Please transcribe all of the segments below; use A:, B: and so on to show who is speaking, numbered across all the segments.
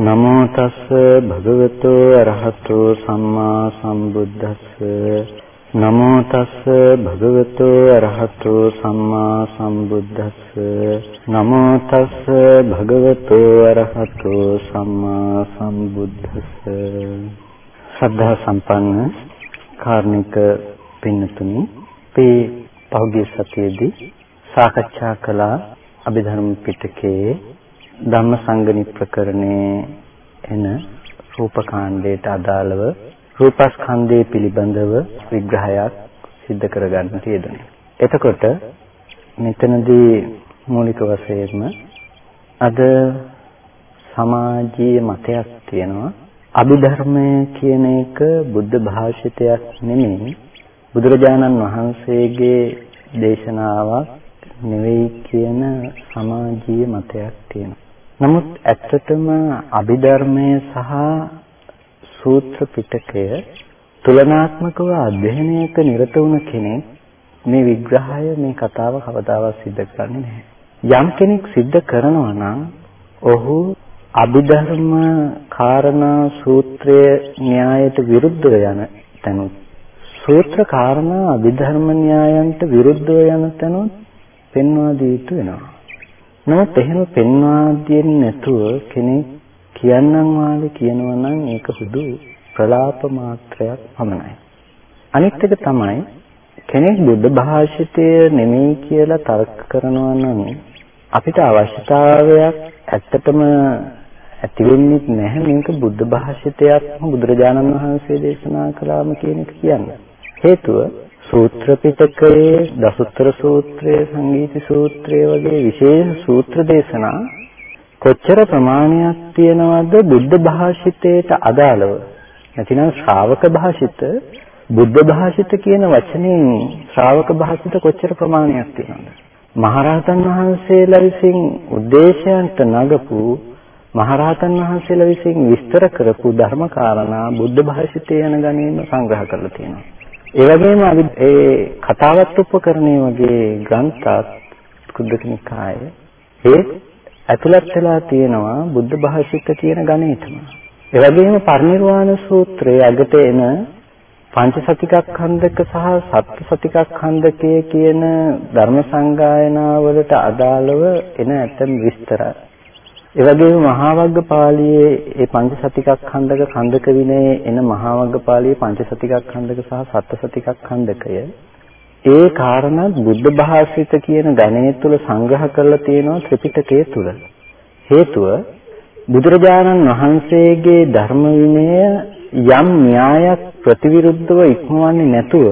A: නමෝ තස් භගවතු අරහතෝ සම්මා සම්බුද්දස්ස. නමෝ තස් භගවතු අරහතෝ සම්මා සම්බුද්දස්ස. නමෝ තස් භගවතු අරහතෝ සම්මා සම්බුද්දස්ස. ශ්‍රද්ධා සම්පන්න කාර්මික පින්නතුනි මේ පහුගිය සතියේදී සාකච්ඡා කළ අභිධර්ම පිටකයේ ධම්මසංගණි ප්‍රකරණයේ එන රූපකාණ්ඩයට අදාළව රූපස්කන්ධය පිළිබඳව විග්‍රහයක් සිද්ධ කරගන්න තියෙනවා. එතකොට මෙතනදී මූලික වශයෙන්ම අද සමාජීය මතයක් තියෙනවා අභිධර්මය කියන එක බුද්ධ භාෂිතයක් නෙමෙයි බුදුරජාණන් වහන්සේගේ දේශනාවක් නෙවෙයි කියන සමාජීය මතයක් තියෙනවා. නමුත් ඇත්තටම අභිධර්මය සහ සූත්‍ර පිටකය තුලනාත්මකව අධ්‍යයනයක නිරත වුණ කෙනෙක් මේ විග්‍රහය මේ කතාව කවදාවත් සිද්ධ කරන්නේ නැහැ. යම් කෙනෙක් සිද්ධ කරනවා නම් ඔහු අභිධර්ම කාරණා සූත්‍රය න්‍යායට විරුද්ධව යන තැනුත් සූත්‍ර කාරණා අභිධර්ම න්‍යායන්ට විරුද්ධව යන තැනුත් පෙන්වා දී යුතු වෙනවා. නමුත් එහෙම පෙන්වා දෙන්නේ නැතුව කෙනෙක් කියන්නම් වාලේ කියනවා නම් ඒක හුදු ප්‍රලාප මාත්‍රයක් පමණයි. අනිත් එක තමයි කෙනෙක් බුද්ධ භාෂිතය නෙමෙයි කියලා තර්ක කරනවා නම් අපිට අවශ්‍යතාවයක් ඇත්තටම ඇති වෙන්නේ නැහැ මේක බුද්ධ භාෂිතයක් බුදුරජාණන් වහන්සේ දේශනා කළාම කියන එක කියන්නේ. හේතුව සූත්‍ර පිටකයේ දසුත්තර සූත්‍රය, සංගීත සූත්‍රය වගේ විශේෂ සූත්‍ර දේශනා කොච්චර ප්‍රමාණයක් තියනවද බුද්ධ භාෂිතයට අදාළව? නැතිනම් ශ්‍රාවක භාෂිත බුද්ධ භාෂිත කියන වචනේ ශ්‍රාවක භාෂිත කොච්චර ප්‍රමාණයක් තියෙනවද? මහරහතන් වහන්සේලා විසින් උද්දේශයන්ට නගපු මහරහතන් වහන්සේලා විසින් විස්තර කරපු ධර්ම කාරණා බුද්ධ භාෂිතය යන ගණේම සංග්‍රහ කරලා තියෙනවා. ඒ වගේම අපි ඒ කතාවත් උපකරණේ වගේ ග්‍රන්ථත් කුද්දක නිකායේ ඒ ඇතුළත් වෙලා තියෙනවා බුද්ධ භාෂිත කියන ගණේටම. ඒ වගේම පරිනිර්වාණ සූත්‍රයේ අගට එන පංචසතිකක්ඛන්දක සහ සත්සතිකක්ඛන්දකයේ කියන ධර්ම සංගායනාවලට අදාළව එන ඇතම් විස්තර ඒ වගේම මහා වග්ගපාළියේ ඒ පංචසතිකක් ඛණ්ඩක ඛණ්ඩක විනයේ එන මහා වග්ගපාළියේ පංචසතිකක් ඛණ්ඩක සහ සත්සතිකක් ඛණ්ඩකය ඒ කාරණා බුද්ධ භාෂිත කියන ගණයේ තුල සංග්‍රහ කරලා තියෙනවා ත්‍රිපිටකයේ තුල. හේතුව බුදුරජාණන් වහන්සේගේ ධර්ම විනය යම් න්‍යායක් ප්‍රතිවිරුද්ධව ඉක්මවන්නේ නැතුව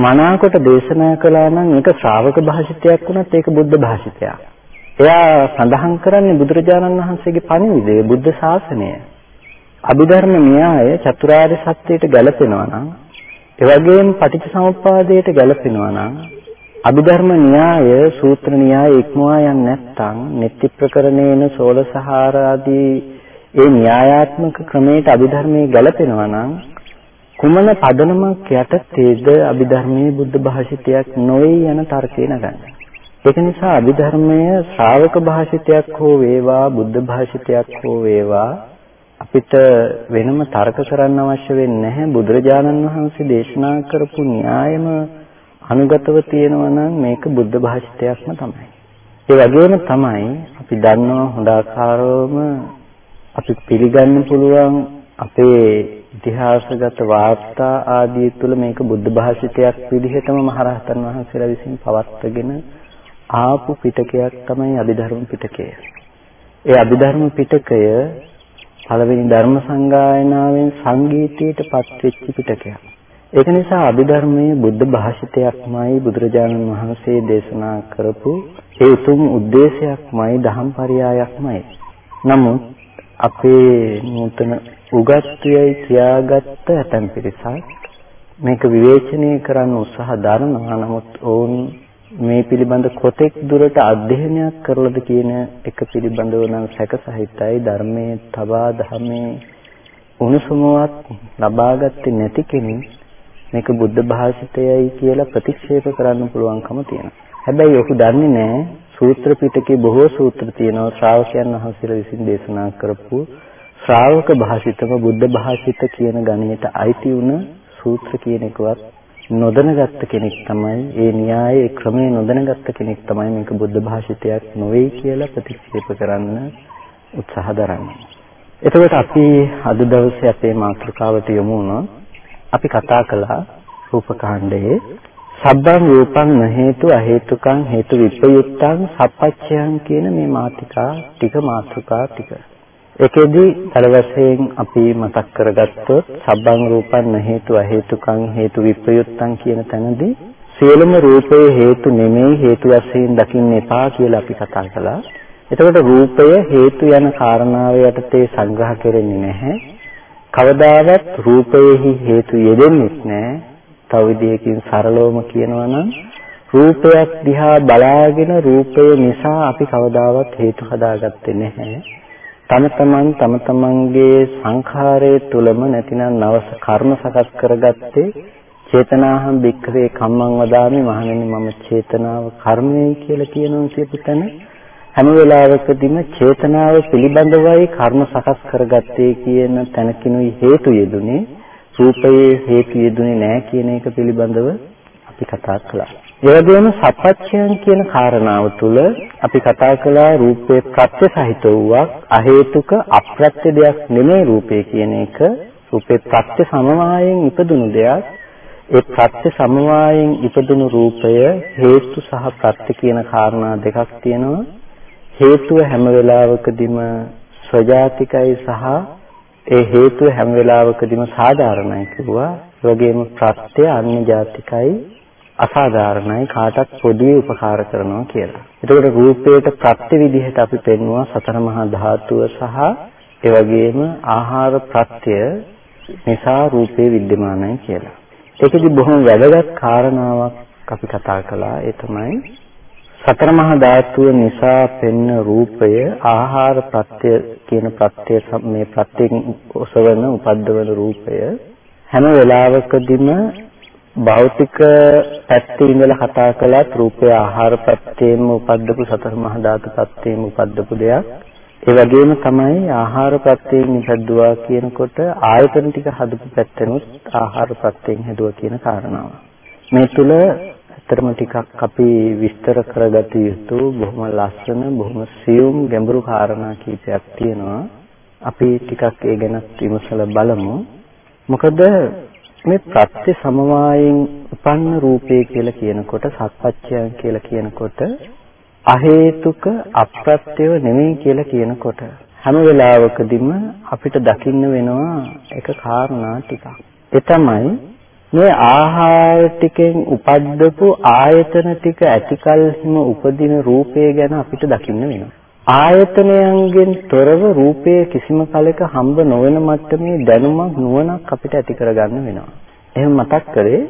A: මනාකොට දේශනා කළා නම් ඒක ශ්‍රාවක භාෂිතයක් වුණත් ඒක බුද්ධ භාෂිතයක්. එයා සඳහන් කරන්නේ බුදුරජාණන් වහන්සේගේ පණිවිඩය බුද්ධ ශාසනය. අභිධර්ම න්‍යාය චතුරාර්ය සත්‍යයට ගැලපෙනවා නම් ඒ වගේම පටිච්චසමුප්පාදයට ගැලපෙනවා නම් අභිධර්ම න්‍යාය සූත්‍ර න්‍යාය ඉක්මවා යන්නේ නැත්නම් නිත්‍ය ප්‍රකරණේන සෝලසහාර ආදී ඒ න්‍යායාත්මක ක්‍රමයට අභිධර්මයේ ගැලපෙනවා නම් කුමන පදනමක් යටතේද අභිධර්මයේ බුද්ධ භාෂිතයක් නොවේ යන තර්කේ නගන්නේ ඒක නිසා අභිධර්මය ශ්‍රාවක භාෂිතයක් හෝ වේවා බුද්ධ භාෂිතයක් හෝ වේවා අපිට වෙනම තර්ක කරන්න අවශ්‍ය වෙන්නේ නැහැ බුදුරජාණන් වහන්සේ දේශනා කරපු න්‍යායම අනුගතව තියෙනවා නම් මේක බුද්ධ භාෂිතයක්ම තමයි. ඒ වගේම තමයි අපි දන්නවා හොඳ ආකාරවම අපි පිළිගන්න පුළුවන් අපේ ඉතිහාසගත වාර්තා ආදී තුල මේක බුද්ධ භාෂිතයක් විදිහටම මහරහතන් වහන්සේලා විසින් පවත්වගෙන ආපු පිටකයක් තමයි අභිධර්ම පිටකය. ඒ අභිධර්ම පිටකය පළවෙනි ධර්ම සංගායනාවෙන් සංගීතයට පත්වෙච්ච පිටකයක්. ඒක නිසා අභිධර්මයේ බුද්ධ භාෂිතයක්මයි බුදුරජාණන් වහන්සේ දේශනා කරපු ඒ උතුම් ಉದ್ದೇಶයක්මයි දහම් පරයයක්මයි. නමුත් අපේ නූතන උගත්යයි කියාගත්ත ඇතම් පිරිසක් මේක විවේචනය කරන්න උත්සාහ දරනවා. නමුත් ඔවුන් මේ පිළිබඳ කොතෙක් දුරට අධ්‍යයනයක් කරලද කියන එක පිළිබඳව නම් සැකසහිතයි ධර්මයේ තබා ධර්මයේ උණුසුමවත් ලබාගත්තේ නැති කෙනෙක් මේක බුද්ධ භාෂිතයයි කියලා ප්‍රතික්ෂේප කරන්න පුළුවන්කම තියෙනවා. හැබැයි ඔහු දන්නේ නැහැ. සූත්‍ර පිටකේ බොහෝ සූත්‍ර තියෙනවා. ශ්‍රාවකයන් වහන්සේලා විසින් දේශනා කරපු ශ්‍රාවක භාෂිතම බුද්ධ භාෂිත කියන ගණයට අයිති වුණ සූත්‍ර කියන එකවත් නොදැනගත්ත කෙනෙක් තමයි ඒ න්‍යායයේ ක්‍රමයේ නොදැනගත්ත කෙනෙක් තමයි මේක බුද්ධ භාෂිතයක් නොවේ කියලා ප්‍රතික්ෂේප කරන්න උත්සාහ දරන්නේ. එතකොට අපි අද දවසේ අපේ මාතෘකාවට යමු වුණොත් අපි කතා කළා රූපකාණ්ඩයේ සබ්බං රූපං න හේතු අ හේතුකං හේතු විප්‍රයුක්තං සප්පච්චයන් කියන මේ මාතිකා ටික මාතෘකා ටික. ඒකෙදී තල වශයෙන් අපි මතක් කරගත්තොත් සබ්බං රූපං න හේතු අ හේතුකං හේතු විප්‍රයුක්තං කියන තැනදී සියලුම රූපයේ හේතු නෙමෙයි හේතු වශයෙන් දකින්න එපා කියලා අපි කතා කළා. එතකොට රූපය හේතු යන කාරණාව යටතේ සංග්‍රහ කෙරෙන්නේ නැහැ. කවදාවත් රූපයෙහි හේතු යෙදෙන්නේ නැහැ. තව විදිහකින් සරලවම කියනවා නම් රූපයක් දිහා බලාගෙන රූපය නිසා අපි කවදාවත් හේතු හදාගත්තේ නැහැ. තම තමන් තම තමන්ගේ සංඛාරයේ තුලම නැතිනම් නවස කර්ම සකස් කරගත්තේ චේතනාහම් භික්ඛවේ කම්මං වදාමි. මහණෙනි මම චේතනාව කර්මයයි කියලා කියනවා කියපු තැන. හැම වෙලාවකදීම චේතනාව පිළිබඳවයි කර්ම සකස් කරගත්තේ කියන තැනකිනුයි හේතු යෙදුනේ. රූපයේ හේතු යෙදුනේ නැහැ කියන එක පිළිබඳව අපි කතා කළා. ඒ වගේම සපච්චයන් කියන කාරණාව තුළ අපි කතා කළා රූපේ ප්‍රත්‍ය සහිත වූවක් අහේතුක අප්‍රත්‍ය දෙයක් නෙමෙයි රූපය කියන එක. රූපේ ප්‍රත්‍ය සමவாயයෙන් ඉපදුණු දෙයක්. ඒ ප්‍රත්‍ය සමவாயයෙන් ඉපදුණු රූපය හේතු සහ ප්‍රත්‍ය කියන කාරණා දෙකක් තියෙනවා. හේතුව හැම වෙලාවකදීම ස්වජාතිකයි සහ ඒ හේතුව හැම වෙලාවකදීම සාධාරණයි කිව්වා. ඒ වගේම ප්‍රත්‍ය අන්‍ය ජාතිකයි. අසාධාරණයි කාටත් පොදුවේ උපකාර කරනවා කියලා. එතකොට රූපයට ප්‍රත්‍ය විදිහට අපි පෙන්වුවා සතර මහා ධාතුව සහ ඒ වගේම ආහාර ප්‍රත්‍ය නිසා රූපේ विद्यමානයි කියලා. ඒකෙදි බොහොම වැදගත් කාරණාවක් අපි කතා කළා ඒ තමයි සතර මහා ධාතුව නිසා පෙන්න රූපය ආහාර ප්‍රත්‍ය කියන ප්‍රත්‍ය මේ ප්‍රත්‍යයෙන් ඔසවන උපද්දවන රූපය හැම වෙලාවකදීම භෞතික පැත්තේ ඉඳලා කතා කළත් රූපය ආහාර ප්‍රත්‍යයෙන්ම උපද්දපු සතර මහා ධාතු ප්‍රත්‍යයෙන්ම උපද්දපු දෙයක් ඒ වගේම තමයි ආහාර ප්‍රත්‍යයෙන් ඉපදුවා කියනකොට ආයතන ටික හදපු පැත්තෙනුත් ආහාර ප්‍රත්‍යයෙන් හැදුවා කියන කාරණාව මේ තුල ඇත්තටම ටිකක් අපි විස්තර කරගත යුතු බොහොම ලස්සන බොහොම සියුම් ගැඹුරු කාරණා කීපයක් තියෙනවා. අපි ටිකක් ඒ ගැන විමසලා බලමු. මොකද මේ ප්‍රත්‍ය සමவாயෙන් උපන්න රූපේ කියලා කියනකොට සත්පච්චයන් කියලා කියනකොට අහේතුක අප්‍රත්‍යව නෙමෙයි කියලා කියනකොට හැම වෙලාවකදීම අපිට දකින්න වෙනවා එක කාරණා ටිකක්. ඒ තමයි මේ ආහාර ටිකෙන් උපද්දපු ආයතන ටික ඇතිකල්හිම උපදින රූපය ගැන අපිට දකින්න වෙනවා. ආයතනයන්ගෙන් තොරව රූපය කිසිම කලක හම්බ නොවන මට්ටමේ දැනුමක් නුවණක් අපිට ඇති කරගන්න වෙනවා. එහෙම මතක් කරේ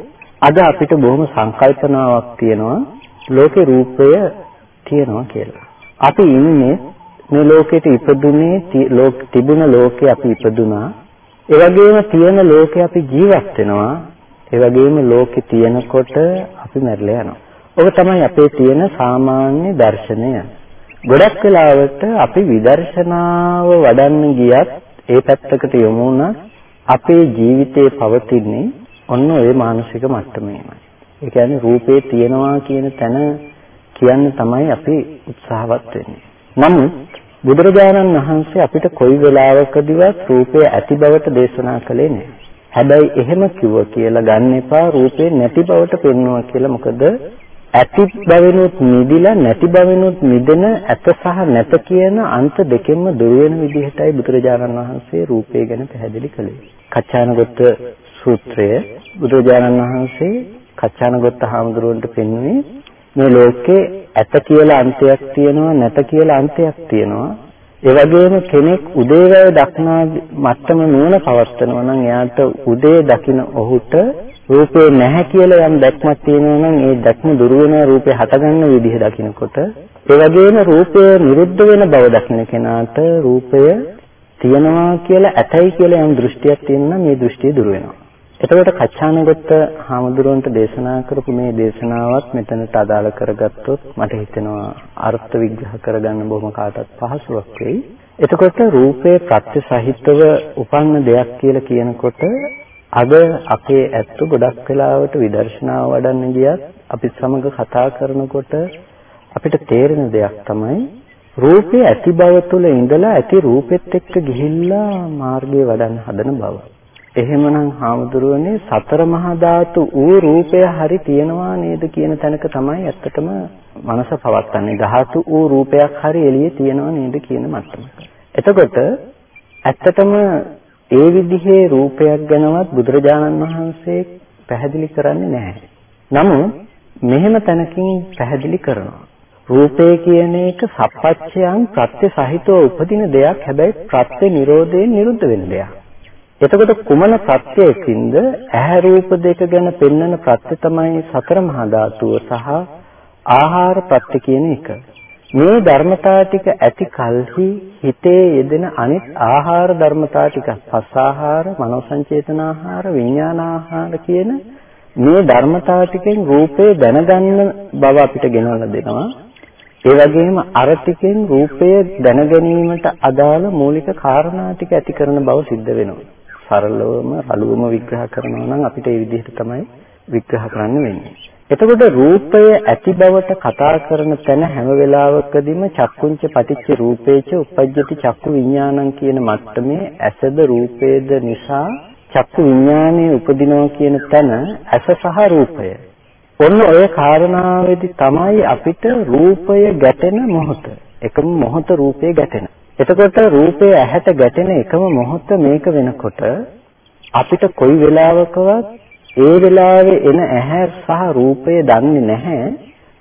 A: අද අපිට බොහොම සංකල්පනාවක් තියෙනවා ලෝකේ රූපය තියෙනවා කියලා. අපි ඉන්නේ මේ ලෝකෙට ඉපදුනේ ලෝක තිබුණ ලෝකේ අපි ඉපදුනා. ඒ වගේම තියෙන ලෝකේ අපි ජීවත් වෙනවා. ඒ වගේම ලෝකේ තියෙනකොට අපි මැරිලා යනවා. ඔබ තමයි අපේ තියෙන සාමාන්‍ය දර්ශනය. ගොඩක් වෙලාවට අපි විදර්ශනාව වඩන්න ගියත් ඒ පැත්තකට යොමු වුණත් අපේ ජීවිතේ පවතින්නේ ඔන්න ඔය මානසික මට්ටමේමයි. ඒ කියන්නේ රූපේ තියනවා කියන තැන කියන්න තමයි අපි උත්සාහවත් වෙන්නේ. නමුත් බුදුරජාණන් වහන්සේ අපිට කොයි වෙලාවකදීවත් රූපය ඇති බවට දේශනා කළේ නැහැ. හැබැයි එහෙම කිව්ව කියලා ගන්න එපා රූපේ නැති බවට පෙන්වුවා කියලා මොකද ඇති බවෙනුත් නිදිලා නැති බවෙනුත් නිදෙන ඇත සහ නැත කියන අන්ත දෙකෙන්ම දුර වෙන විදිහටයි බුදුරජාණන් වහන්සේ රූපය ගැන පැහැදිලි කළේ. කච්චානගොත්ත සූත්‍රය බුදුරජාණන් වහන්සේ කච්චානගොත්ත හාමුදුරුවන්ට පෙන්වන්නේ මේ ලෝකේ ඇත කියලා අන්තයක් තියෙනවා නැත කියලා අන්තයක් තියෙනවා ඒ වගේම කෙනෙක් උදේවැය දක්නා මත්තම නුවණ පවත්නවා නම් එයාට උදේ දකින ඔහුට රූපේ නැහැ කියලා යම් දැක්මක් තියෙනවා නම් ඒ දැක්ම දුරු වෙන රූපේ හටගන්න විදිහ දකිනකොට ඒ වගේම රූපය නිරුද්ධ වෙන බව දකින කෙනාට රූපය තියනවා කියලා ඇතයි කියලා යම් දෘෂ්ටියක් තියෙනවා මේ දෘෂ්ටිය දුර වෙනවා. එතකොට කච්චානගොත්ත හාමුදුරුවන්ට දේශනා කරපු මේ දේශනාවත් මෙතනට අදාළ කරගත්තොත් මට හිතෙනවා අර්ථ විග්‍රහ කරගන්න බොහොම කාටත් පහසුවක් වෙයි. එතකොට රූපේ ප්‍රත්‍ය සහිතව උපන්න දෙයක් කියලා කියනකොට අද අපේ ඇත්ත ගොඩක් වෙලාවට විදර්ශනාව වඩන්න ගියත් අපි සමග කතා කරනකොට අපිට තේරෙන දෙයක් තමයි රූපේ ඇති බව තුළ ඉඳලා ඇති රූපෙත් එක්ක ගිහිල්ලා මාර්ගය වඩන්න හදන බව. එහෙමනම් හාමුදුරුවනේ සතර මහා ධාතු ඌ රූපය හරි තියනවා නේද කියන තැනක තමයි ඇත්තටම මනස පවත්න්නේ. ධාතු ඌ රූපයක් හරි එළියේ තියනවා නේද කියන මට්ටමක. එතකොට ඇත්තටම ඒ විදිහේ රූපයක් ගැනවත් බුදුරජාණන් වහන්සේ පැහැදිලි කරන්නේ නැහැ. නමුත් මෙහෙම තැනකින් පැහැදිලි කරනවා. රූපය කියන එක සප්පච්චයන් ප්‍රත්‍ය සහිතව උපදින දෙයක් හැබැයි ප්‍රත්‍ය නිරෝධයෙන් නිරුද්ධ වෙන දෙයක්. එතකොට කුමන ප්‍රත්‍යයකින්ද ඇහැ රූප දෙක ගැන පෙන්වන ප්‍රත්‍ය තමයි සතර මහා ධාතුව සහ ආහාර ප්‍රත්‍ය කියන එක. මේ ධර්මතා ටික ඇති කල්හි හිතේ යෙදෙන අනිත් ආහාර ධර්මතා ටික පස්සාහාර, මනෝ සංචේතන ආහාර, විඥාන ආහාර කියන මේ ධර්මතා ටිකෙන් රූපේ දැනගන්න බව අපිට ගෙනල්ලා දෙනවා. ඒ වගේම අර ටිකෙන් රූපය දැනගැනීමට අදාළ මූලික කාරණා ටික ඇති කරන බව සිද්ධ වෙනවා. සරලවම රළුවම විග්‍රහ කරනවා නම් අපිට ඒ විදිහට තමයි විග්‍රහ කරන්න වෙන්නේ. එතකොට රූපය ඇති බවට කතා කරන තැන හැම වෙලාවකදීම චක්කුංච පටිච්ච රූපේච උපජ්ජති චක්කු විඥානං කියන මට්ටමේ ඇසද රූපේද නිසා චක්කු විඥානයේ උපදිනවා කියන තැන ඇස සහ රූපය. ඔන්න ඔය කාරණාවේදී තමයි අපිට රූපය ගැටෙන මොහොත. එකම මොහොත රූපේ ගැටෙන. එතකොට රූපය ඇහැට ගැටෙන එකම මොහොත මේක වෙනකොට අපිට කොයි වෙලාවකවත් ඒ වෙලාවේ එන ඇහැ සහ රූපය දන්නේ නැහැ.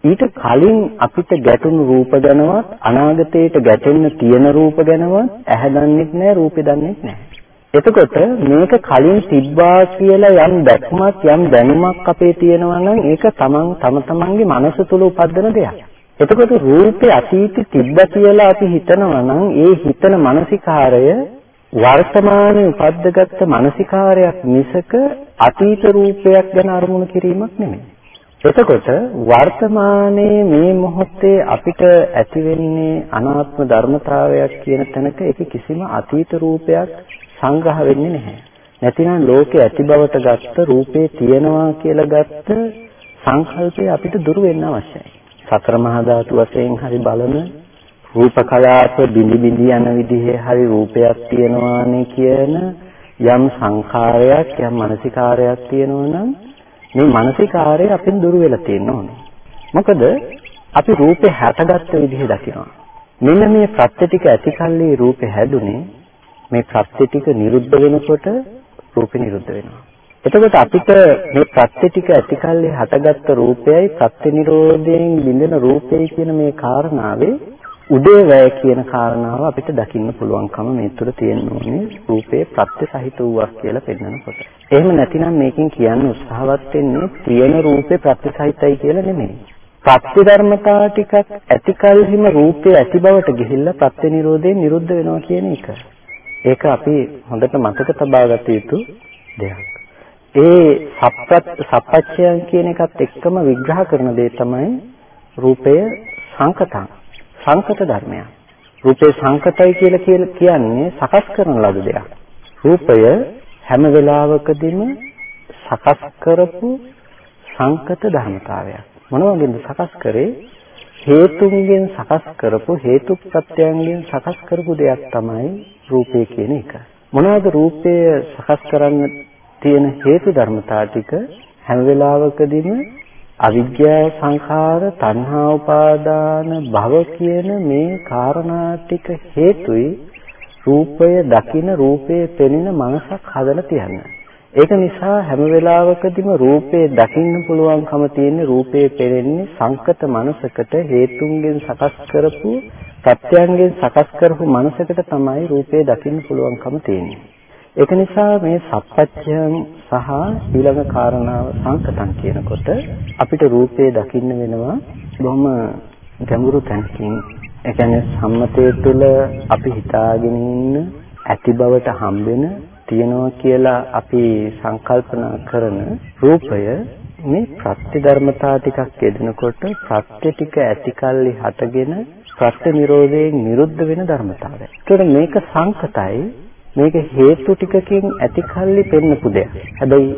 A: ඊට කලින් අපිට ගැටුණු රූප ගැනවත් අනාගතයට ගැටෙන්න තියෙන රූප ගැනවත් ඇහැ දන්නේ නැහැ රූපේ දන්නේ නැහැ. එතකොට මේක කලින් තිබ්බා කියලා යම් දැක්මක් යම් දැනුමක් අපේ තියෙනවා නම් ඒක තමන් තම තමන්ගේ මනස තුල උපදින දෙයක්. එතකොට රූපේ අතීතෙ තිබ්බ කියලා අපි හිතනවා නම් ඒ හිතන මානසිකාරය වර්තමානයේ උපද්දගත්ත මානසිකාරයක් මිසක අතීත රූපයක් ගැන අරමුණු කිරීමක් නෙමෙයි. එතකොට වර්තමානයේ මේ මොහොතේ අපිට ඇති වෙන්නේ අනාත්ම ධර්මතාවයක් කියන තැනක ඒක කිසිම අතීත රූපයක් සංග්‍රහ වෙන්නේ නැහැ. නැතිනම් ලෝකේ ඇති බවට ගත්ත රූපේ තියෙනවා කියලා ගත්ත සංකල්පය අපිට දුර වෙන්න අවශ්‍යයි. සතර මහා ධාතු වශයෙන් හරි බලන රූප කලාප බිඳි බිඳි යන විදිහේ හරි රූපයක් තියෙනවානේ කියන යම් සංඛාරයක් යම් මානසිකාරයක් තියෙනවා නම් මේ මානසිකාරය අපෙන් දුර වෙලා තියෙන්න ඕනේ. මොකද අපි රූපේ හැටගත්ත විදිහ දකිනවා. මෙන්න මේ ප්‍රත්‍ය ටික ඇතිකල්ලි රූපේ හැදුනේ මේ ප්‍රත්‍ය ටික නිරුද්ධ වෙනකොට රූපේ නිරුද්ධ වෙනවා. එතකොට අපිට මේ ප්‍රත්‍ය ටික ඇතිකල්ලි හටගත්ත රූපයයි ප්‍රත්‍ය නිරෝධයෙන් බිඳෙන රූපයයි කියන මේ කාරණාවේ උදේවැය කියන කාරණාව අපිට දකින්න පුළුවන්කම මේ තුර තියෙන්න ඕනේ රූපේ ප්‍රත්‍ය සහිත වූවක් කියලා පෙන්වනකොට. එහෙම නැතිනම් මේකෙන් කියන්න උත්සාහවත් වෙන්නේ තියෙන රූපේ ප්‍රත්‍ය සහිතයි කියලා නෙමෙයි. ප්‍රත්‍ය ධර්මතා ටිකක් ඇතිකල්හිම රූපේ ඇති බවට ගිහිල්ලා ප්‍රත්‍ය නිරෝධයෙන් නිරුද්ධ වෙනවා කියන එක. ඒක අපි හොඳට මතක තබා ගත යුතු දෙයක්. ඒ සප්පත් සප්පච්චයන් කියන එකත් එක්කම විග්‍රහ කරන දේ තමයි රූපය සංකතං සංකත ධර්මයක්. රූපේ සංකතයි කියලා කියන්නේ සකස් කරන ලද දෙයක්. රූපය හැම වෙලාවකදීම සකස් කරපු සංකත ධර්මතාවයක්. මොන වගේද සකස් කරේ? හේතුන්ගෙන් සකස් කරපු හේතු ප්‍රත්‍යයන්ගෙන් සකස් කරපු දෙයක් තමයි රූපය කියන එක. මොනවද රූපය සකස් කරන්න තියෙන හේතු ධර්මතා ටික හැම වෙලාවකදීම අවිද්‍යා සංඛාර තණ්හා උපාදාන භව කියන මේ කාරණා ටික හේතුයි රූපය දකින රූපයේ පෙනෙන මනසක් හදලා තියන්න. ඒක නිසා හැම වෙලාවකදීම රූපේ දකින්න පුළුවන්කම තියෙන රූපේ පෙනෙන්නේ සංකත මනසකට හේතුන්ගෙන් සකස් කරපු ප්‍රත්‍යයන්ගෙන් සකස් කරපු මනසකට තමයි රූපේ දකින්න පුළුවන්කම තියෙන්නේ. ඒක නිසා මේ සප්පච්චයන් සහ ඊළඟ කාරණාව සංකතං කියනකොට අපිට රූපේ දකින්න වෙනවා බොහොම ගැඹුරු තැනකින් ඒ කියන්නේ සම්මතයේ තුළ අපි හිතාගෙන ඉන්න ඇති බවට හම්බෙන තියෙනවා කියලා අපි සංකල්පනා කරන රූපය මේ ප්‍රත්‍ය ධර්මතා ටිකක් යෙදෙනකොට ප්‍රත්‍ය ටික ඇතිකල්ලි හටගෙන ප්‍රත්‍ය නිරෝධයෙන් නිරුද්ධ වෙන ධර්මතාවය. ඒකට මේක සංකතයි මේක හේතු ටිකකින් ඇතිකල්ලි පෙන්නපු දෙයක්. හැබැයි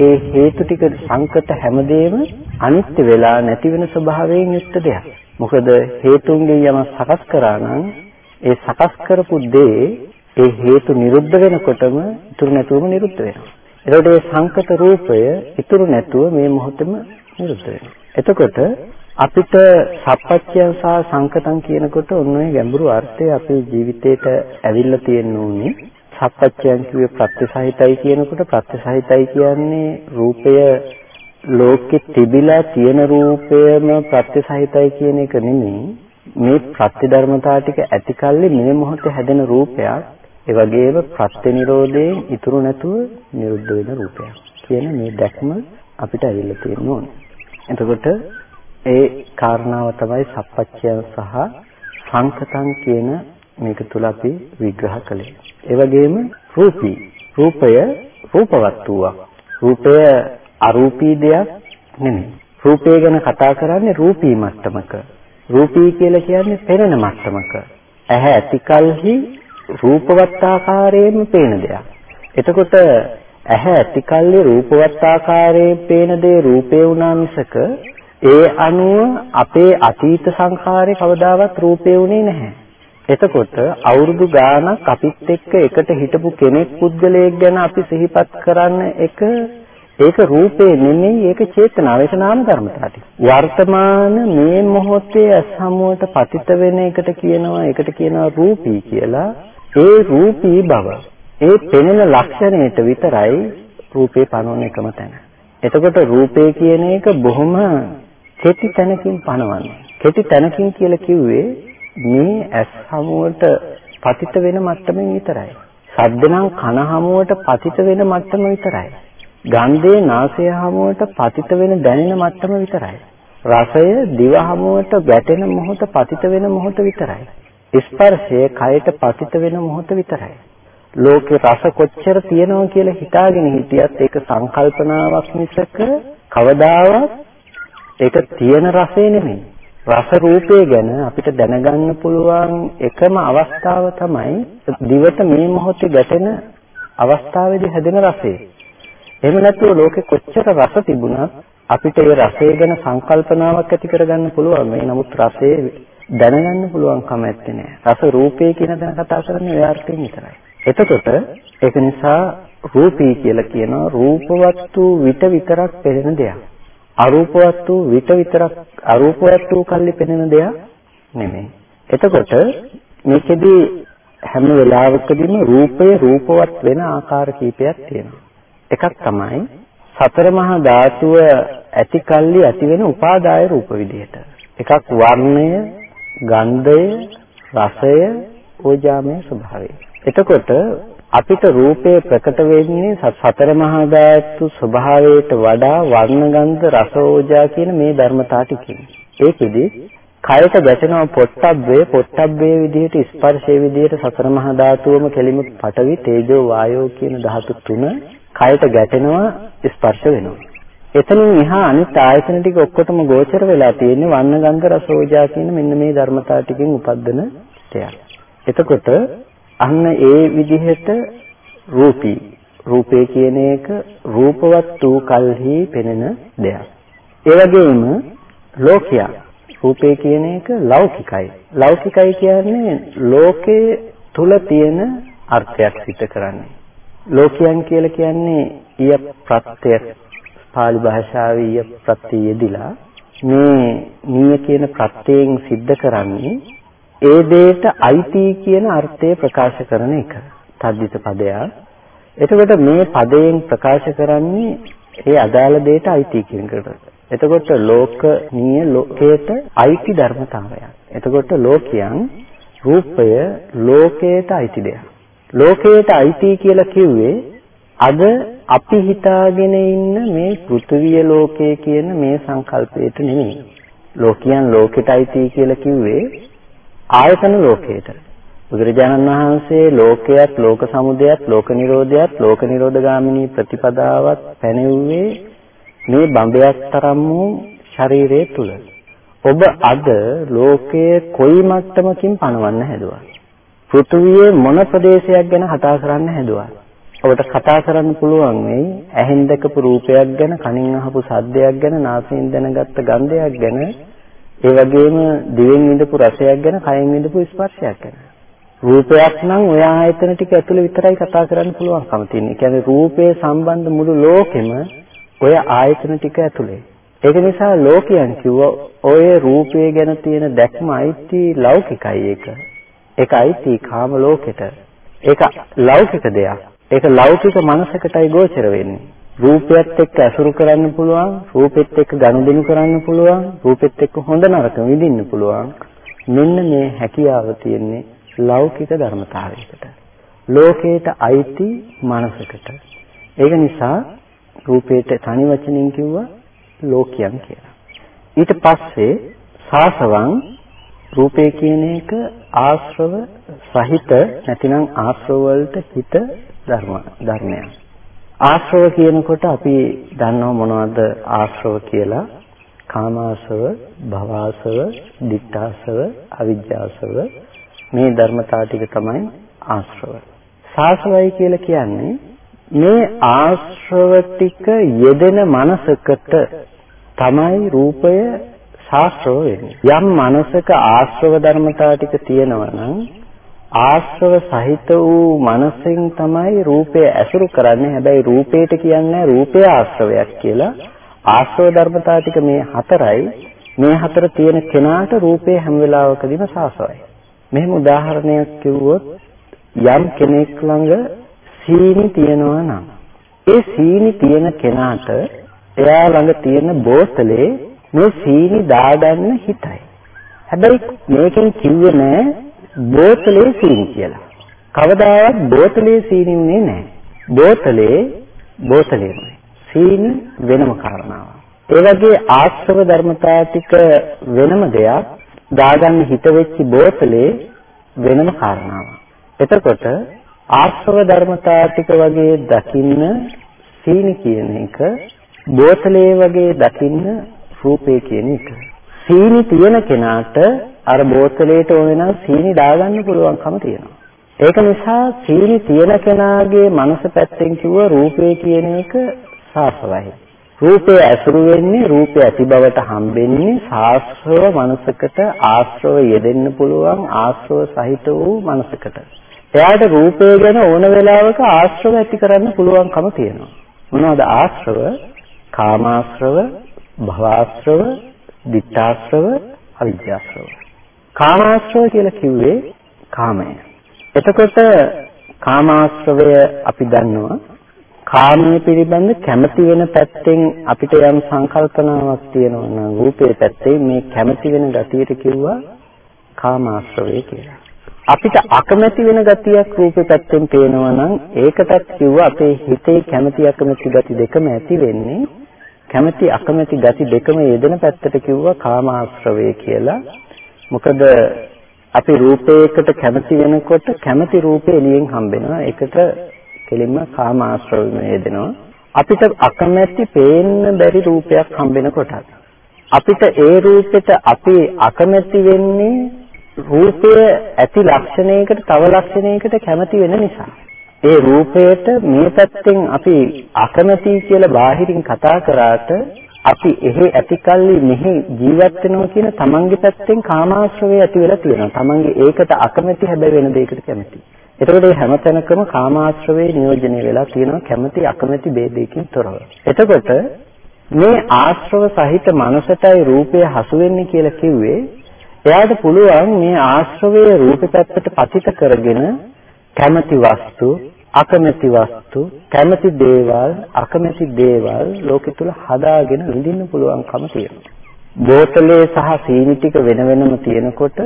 A: ඒ හේතු ටික සංකත හැමදේම අනිත්‍ය වෙලා නැති වෙන ස්වභාවයෙන් යුක්ත දෙයක්. මොකද හේතුන්ගෙන් යම සකස් කරා නම් ඒ සකස් කරපු දේ ඒ හේතු නිරුද්ධ වෙනකොටම ඉතුරු නැතුවම නිරුද්ධ වෙනවා. එතකොට මේ සංකත රූපය ඉතුරු නැතුව මේ මොහොතේම නිරුද්ධ වෙනවා. එතකොට අපිට සප්පච්චයන් සහ සංකතං කියනකොට ඔන්න ඔය ගැඹුරු අර්ථය අපේ ජීවිතේට ඇවිල්ලා තියෙන්න ඕනේ. සප්පච්චයන් කිව්වේ ප්‍රත්‍යසහිතයි කියනකොට ප්‍රත්‍යසහිතයි කියන්නේ රූපය ලෝකෙ තිබිලා තියෙන රූපයම ප්‍රත්‍යසහිතයි කියන එක නෙමෙයි. මේ ප්‍රත්‍ය ධර්මතා ටික ඇතිකල්ලි මේ මොහොතේ හැදෙන රූපයක් ඒ වගේම ප්‍රත්‍ය නිරෝධයෙන් ඉතුරු නැතුව නිරුද්ධ වෙන රූපයක් කියන මේ දැක්ම අපිට ඇවිල්ලා තියෙන්න ඕනේ. එතකොට ඒ කාරණාව තමයි සප්පච්චයන් සහ සංකතං කියන මේක තුල අපි විග්‍රහ කළේ. ඒ වගේම රූපී රූපය රූපවත් වූවා. රූපය අරූපී දෙයක් නෙමෙයි. රූපය ගැන කතා කරන්නේ රූපී මට්ටමක. රූපී කියලා කියන්නේ පෙනෙන මට්ටමක. ඇහැ ඇතිකල්හි රූපවත් ආකාරයෙන්ම පේන දෙයක්. එතකොට ඇහැ ඇතිකල්හි රූපවත් ආකාරයෙන් පේන දේ රූපේ වුණා මිසක ඒ අනුව අපේ අතීත සංඛාරේ කවදාවත් රූපේ උනේ නැහැ. එතකොට අවුරුදු ගාණක් අපිත් එක්ක එකට හිටපු කෙනෙක් පුද්ගලයෙක් ගැන අපි සිහිපත් කරන්න එක ඒක රූපේ නෙමෙයි ඒක චේතනාව ඒක නාම ධර්මතාව ටික. වර්තමාන මේ මොහොතේ සමුවට පතිත වෙන එකට කියනවා ඒකට කියනවා රූපී කියලා. ඒ රූපී බව ඒ පෙනෙන ලක්ෂණයට විතරයි රූපේ පනවන එකම තැන. එතකොට රූපේ කියන එක බොහොම කෙටි තැනකින් පනවන්නේ. කෙටි තැනකින් කියලා කිව්වේ මේ ඇස් හමුවට පතිත වෙන මට්ටමින් විතරයි. ශබ්ද නම් කන හමුවට පතිත වෙන මට්ටම විතරයි. ගන්ධේ නාසය හමුවට පතිත වෙන දැනෙන මට්ටම විතරයි. රසය දිව හමුවට ගැටෙන මොහොත පතිත වෙන මොහොත විතරයි. ස්පර්ශය කයට පතිත වෙන මොහොත විතරයි. ලෝකේ රස කොච්චර තියෙනවා කියලා හිතාගෙන හිටියත් ඒක සංකල්පනාවක් මිසක කවදාවත් ඒක තියෙන රසය නෙමෙයි. රස රූපය ගැන අපිට දැනගන්න පුළුවන් එකම අවස්ථාව තමයි දිවට මේ මොහොතේ ගැටෙන අවස්ථාවේදී හැදෙන රසය. එහෙම නැත්නම් ලෝකේ කොච්චර රස තිබුණත් අපිට ඒ රසය ගැන සංකල්පනාවක් ඇති කරගන්න පුළුවන්. මේ නමුත් රසය දැනගන්න පුළුවන්කම නැත්තේ නෑ. රස රූපේ කියන දන කතා කරන්නේ ඒ අර්ථයෙන් විතරයි. එතකොට ඒක නිසා රූපී කියලා කියනවා රූපවත් වූ විට විතරක් පෙනෙන දෙයක්. අරූපවත් වූ විට විතරක් අරූපවත් වූ කල්ලි පෙනෙන දෙයක් නෙමෙයි. එතකොට මේකෙදි හැම වෙලාවකදීම රූපය රූපවත් වෙන ආකාර කීපයක් තියෙනවා. එකක් තමයි සතර මහා ධාතුව ඇති කල්ලි ඇති වෙන උපාදාය රූප විදිහට. එකක් වර්ණය, ගන්ධය, රසය, ඕජාමය ස්වභාවය. එතකොට අපිට රූපේ ප්‍රකට වෙන්නේ සතර මහා ධාතු ස්වභාවයට වඩා වර්ණ ගන්ධ රස ඕජා කියන මේ ධර්මතා ටිකෙන්. ඒකෙදි කයට ගැටෙනව පොට්ටබ්බේ පොට්ටබ්බේ විදිහට ස්පර්ශයේ විදිහට සතර මහා ධාතුවම කෙලිමු පඨවි තේජෝ වායෝ කියන ධාතු තුන කයට ගැටෙනවා ස්පර්ශ වෙනවා. එතනින් එහා අනිත් ආයතන ටික ඔක්කොටම ගෝචර වෙලා තියෙන්නේ වර්ණ ගන්ධ රස ඕජා කියන මෙන්න මේ ධර්මතා ටිකෙන් උපදින දෙයක්. එතකොට අන්න ඒ විදිහට රූපී රූපේ කියන එක රූපවත් වූ කල්හි පෙනෙන දෙයක්. ඒ වගේම ලෝකයා රූපේ කියන එක ලෞකිකයි. ලෞකිකයි කියන්නේ ලෝකයේ තුල තියෙන අර්ථයක් සිත කරන්නේ. ලෝකයන් කියලා කියන්නේ ඊය ප්‍රත්‍ය පාලි භාෂාවේ ඊය ප්‍රත්‍යයේදීලා මේ නීය කියන ප්‍රත්‍යයෙන් සිද්ධ කරන්නේ ඒ දෙයට අයිති කියන අර්ථය ප්‍රකාශ කරන එක. තද්දිත පදයක්. එතකොට මේ පදයෙන් ප්‍රකාශ කරන්නේ ඒ අදාළ දෙයට අයිති කියන එකට. එතකොට ලෝකනීය ලෝකයට අයිති ධර්මතාවයක්. එතකොට ලෝකයන් රූපය ලෝකයට අයිති දෙයක්. ලෝකයට අයිති කියලා කිව්වේ අද අපි හිතාගෙන ඉන්න මේ පෘථිවිය ලෝකය කියන මේ සංකල්පයට නෙමෙයි. ලෝකයන් ලෝකයට අයිති කියලා කිව්වේ ආයතන ලෝකයට. බුදුරජාණන් වහන්සේ ලෝකයක්, ලෝක සමුදයත්, ලෝක නිරෝධයත්, ලෝක නිරෝධගාමිනී ප්‍රතිපදාවත් පැනෙව්වේ මේ බඹයක් තරම් වූ ශරීරයේ තුල. ඔබ අද ලෝකයේ කොයි මට්ටමකින් පණවන්න හැදුවා? පෘථුවියේ මොන ප්‍රදේශයක් ගැන කතා කරන්න හැදුවා? ඔබට කතා කරන්න පුළුවන් වෙයි ඇහෙන් දැකපු රූපයක් ගැන, කනින් අහපු සද්දයක් ගැන, නාසයෙන් දැනගත්ත ගන්ධයක් ගැන, ඒ වගේම දිවෙන් විඳපු රසයක් ගැන, කයෙන් විඳපු ස්පර්ශයක් ගැන. රූපයක් නම් ඔය ආයතන ටික ඇතුළේ විතරයි කතා කරන්න පුළුවන්කම තියෙන්නේ. ඒ කියන්නේ රූපේ සම්බන්ධ මුළු ලෝකෙම ඔය ආයතන ටික ඇතුළේ. ඒක නිසා ලෝකයන් කිව්ව ඔය රූපය ගැන තියෙන දැක්ම අයිති ලෞකිකයි ඒක. ඒක අයිති කාම ලෝකෙට. ඒක ලෞකික දෙයක්. ඒක ලෞකික මනසකටයි ගෝචර වෙන්නේ. රූපයත් එක්ක ඇසුරු කරන්න පුළුවන්, රූපෙත් එක්ක ගනුදෙනු කරන්න පුළුවන්, රූපෙත් එක්ක හොඳ නරක විඳින්න පුළුවන්. මෙන්න මේ හැකියාව තියෙන්නේ ලෞකික ධර්මතාවයකට. ලෝකයට අයිති මනසකට. ඒක නිසා රූපේට තනි වචනින් කිව්වා ලෝකියන් කියලා. ඊට පස්සේ සාසවං රූපේ කියන එක ආශ්‍රව සහිත නැතිනම් ආශ්‍රව වලට හිත ධර්ම ධර්මයක්. ආශ්‍රව කියනකොට අපි දන්නව මොනවද ආශ්‍රව කියලා? කාමාශ්‍රව, භවආශ්‍රව, ditthාශ්‍රව, අවිජ්ජාශ්‍රව මේ ධර්මතා ටික තමයි ආශ්‍රව. සාසවයි කියලා කියන්නේ මේ ආශ්‍රව ටික යෙදෙන මනසකට තමයි රූපය ශාස්ත්‍රව වෙන්නේ. යම් මනසක ආශ්‍රව ධර්මතා ටික තියෙනවා නම් ආශ්‍රව සහිත වූ මනසෙන් තමයි රූපය ඇසුරු කරන්නේ. හැබැයි රූපේට කියන්නේ රූපය ආශ්‍රවයක් කියලා. ආශ්‍රව ධර්මතා ටික මේ හතරයි. මේ හතර තියෙන කෙනාට රූපේ හැම වෙලාවකදීම සාසවයි. මෙහෙම උදාහරණයක් කිව්වොත් යම් කෙනෙක් ළඟ සීනි තියනවා නම් ඒ සීනි තියෙන කෙනාට එයා ළඟ තියෙන බෝතලේ මේ සීනි දාගන්න හිතයි. හැබැයි මේකෙන් කිව්වේ නෑ බෝතලේ සීනි කියලා. කවදාවත් බෝතලේ සීනි උනේ නෑ. බෝතලේ බෝතලේමයි. සීනි වෙනම කාරණාවක්. ඒ වගේ ආශ්‍රව ධර්මතා ටික වෙනම දෙයක් දාගන්න හිත වෙච්ච බෝතලේ වෙනම කාරණාවක්. එතකොට ආශ්‍රව ධර්මතා ටික වගේ දකින්න සීනි කියන එක බෝතලේ වගේ දකින්න රූපේ කියන එක. සීනි තියෙන කෙනාට අර බෝතලේට ඕන නම් සීනි දාගන්න පුළුවන්කම තියෙනවා. ඒක නිසා සීනි තියෙන කෙනාගේ මනස පැත්තෙන් කිව්ව රූපේ කියන එක සාසවයි. රූපය ඇසුරු වෙන්නේ රූපය ඇති බවට හම්බෙන්නේ සාස්ත්‍රව මනසකට ආශ්‍රව යෙදෙන්න පුළුවන් ආශ්‍රව සහිත වූ මනසකට. එයාට රූපය ගැන ඕන වෙලාවක ආශ්‍රව ඇති කරන්න පුළුවන්කම තියෙනවා. මොනවද ආශ්‍රව? කාමාශ්‍රව, භවආශ්‍රව, ditthාශ්‍රව, අවිජ්ජාශ්‍රව. කාමාශ්‍රව කියලා කිව්වේ කාමය. එතකොට කාමාශ්‍රවය අපි දන්නවා කාමයේ පිළිබඳ කැමති වෙන පැත්තෙන් අපිට යම් සංකල්පනාවක් තියෙනවා නම් රූපේ පැත්තේ මේ කැමති වෙන ගතියට කිව්වා කාමාශ්‍රවය කියලා. අපිට අකමැති වෙන ගතියක් රූපේ පැත්තෙන් පේනවා නම් ඒකටත් කිව්වා අපේ හිතේ කැමති අකමැති ගති දෙකම ඇති වෙන්නේ කැමති අකමැති ගති දෙකම යෙදෙන පැත්තට කිව්වා කාමාශ්‍රවය කියලා. මොකද අපි රූපයකට කැමති වෙනකොට කැමති රූපේ එළියෙන් හම්බෙනවා. ඒකට කෙලින්ම කාමාශ්‍රවය යෙදෙනවා. අපිට අකමැති පේන්න බැරි රූපයක් හම්බෙනකොට අපිට ඒ රූපෙට අපි අකමැති වෙන්නේ රූපය ඇති ලක්ෂණයකට තව ලක්ෂණයකට කැමති වෙන නිසා. ඒ රූපයට මේ පැත්තෙන් අපි අකමැති කියලා බාහිරින් කතා කරාට අපි එහි ඇතිකල්ලි මෙහි ජීවත් වෙනවා කියන තමන්ගේ පැත්තෙන් කාමාශ්‍රවය ඇති වෙලා තියෙනවා. තමන්ගේ ඒකට අකමැති හැබැයි වෙන දෙයකට කැමති. එතකොට මේ හැමතැනකම කාමාශ්‍රවේ නියෝජනය වෙලා තියෙනවා කැමැති අකමැති ભેදයකින් තොරව. එතකොට මේ ආශ්‍රව සහිත මනසටයි රූපය හසු වෙන්නේ කියලා කිව්වේ එයාට පුළුවන් මේ ආශ්‍රවයේ රූපේ පැත්තට පතිත කරගෙන කැමැති වස්තු අකමැති වස්තු කැමැති දේවල් අකමැති දේවල් ලෝකෙ තුල හදාගෙන විඳින්න පුළුවන්කම තියෙනවා. බෝතලේ සහ සීනි ටික වෙන වෙනම තියෙනකොට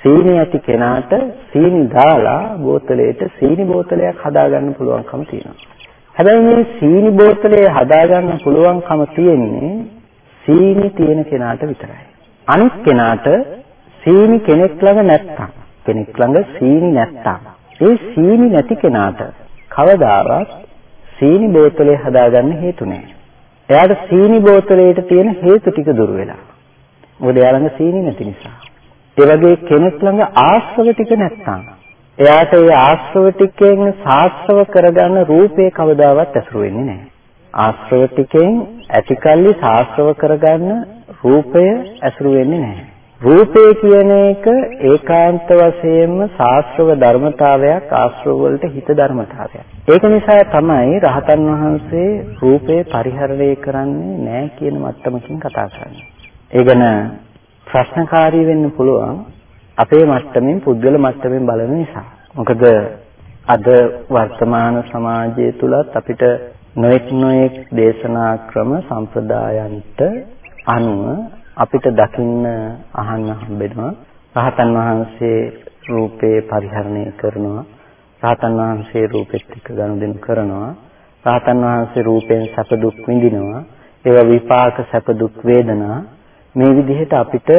A: සීනි ඇති කෙනාට සීනි දාලා බෝතලයට සීනි බෝතලයක් හදාගන්න පුළුවන්කම තියෙනවා. හැබැයි මේ සීනි බෝතලය හදාගන්න පුළුවන්කම තියෙන්නේ සීනි තියෙන කෙනාට විතරයි. අනිත් කෙනාට සීනි කෙනෙක් ළඟ නැත්තම් කෙනෙක් ළඟ සීනි නැත්තම් ඒ සීනි නැති කෙනාට කවදාවත් සීනි බෝතලේ හදාගන්න හේතු නැහැ. එයාට සීනි බෝතලේට තියෙන හේතු ටික දුර වෙලා. මොකද එයා ළඟ සීනි නැති නිසා. ඒ වගේ කෙනෙක් ළඟ ආශ්‍රව ටික නැත්තම් එයාට ඒ ආශ්‍රව ටිකෙන් සාස්ත්‍රව කරගන්න රූපේ කවදාවත් ඇසුරු වෙන්නේ නැහැ. ආශ්‍රව ටිකෙන් ඇතිකල්ලි සාස්ත්‍රව කරගන්න රූපය ඇසුරු වෙන්නේ නැහැ. රූපය කියන එක ඒකාන්ත වශයෙන්ම ශාස්ත්‍රව ධර්මතාවයක් ආශ්‍රව වලට හිත ධර්මතාවයක්. ඒක නිසා තමයි රහතන් වහන්සේ රූපේ පරිහරණය කරන්නේ නැහැ කියන මට්ටමකින් කතා කරන්නේ. ඒ ගැන ප්‍රශ්නකාරී වෙන්න පුළුවන් අපේ මට්ටමින් පුද්ගල මට්ටමින් බලන නිසා. මොකද අද වර්තමාන සමාජය තුලත් අපිට නොඑක් නොඑක් දේශනා ක්‍රම සම්ප්‍රදායන්ට අනුව අපිට දකින්න අහන්න හම්බෙනවා. රහතන් වහන්සේ රූපේ පරිහරණය කරනවා. රහතන් වහන්සේ රූපෙත් එක්ක ගනුදෙනු කරනවා. රහතන් වහන්සේ රූපෙන් සැප දුක් විඳිනවා. ඒවා විපාක සැප දුක් වේදනා. මේ විදිහට අපිට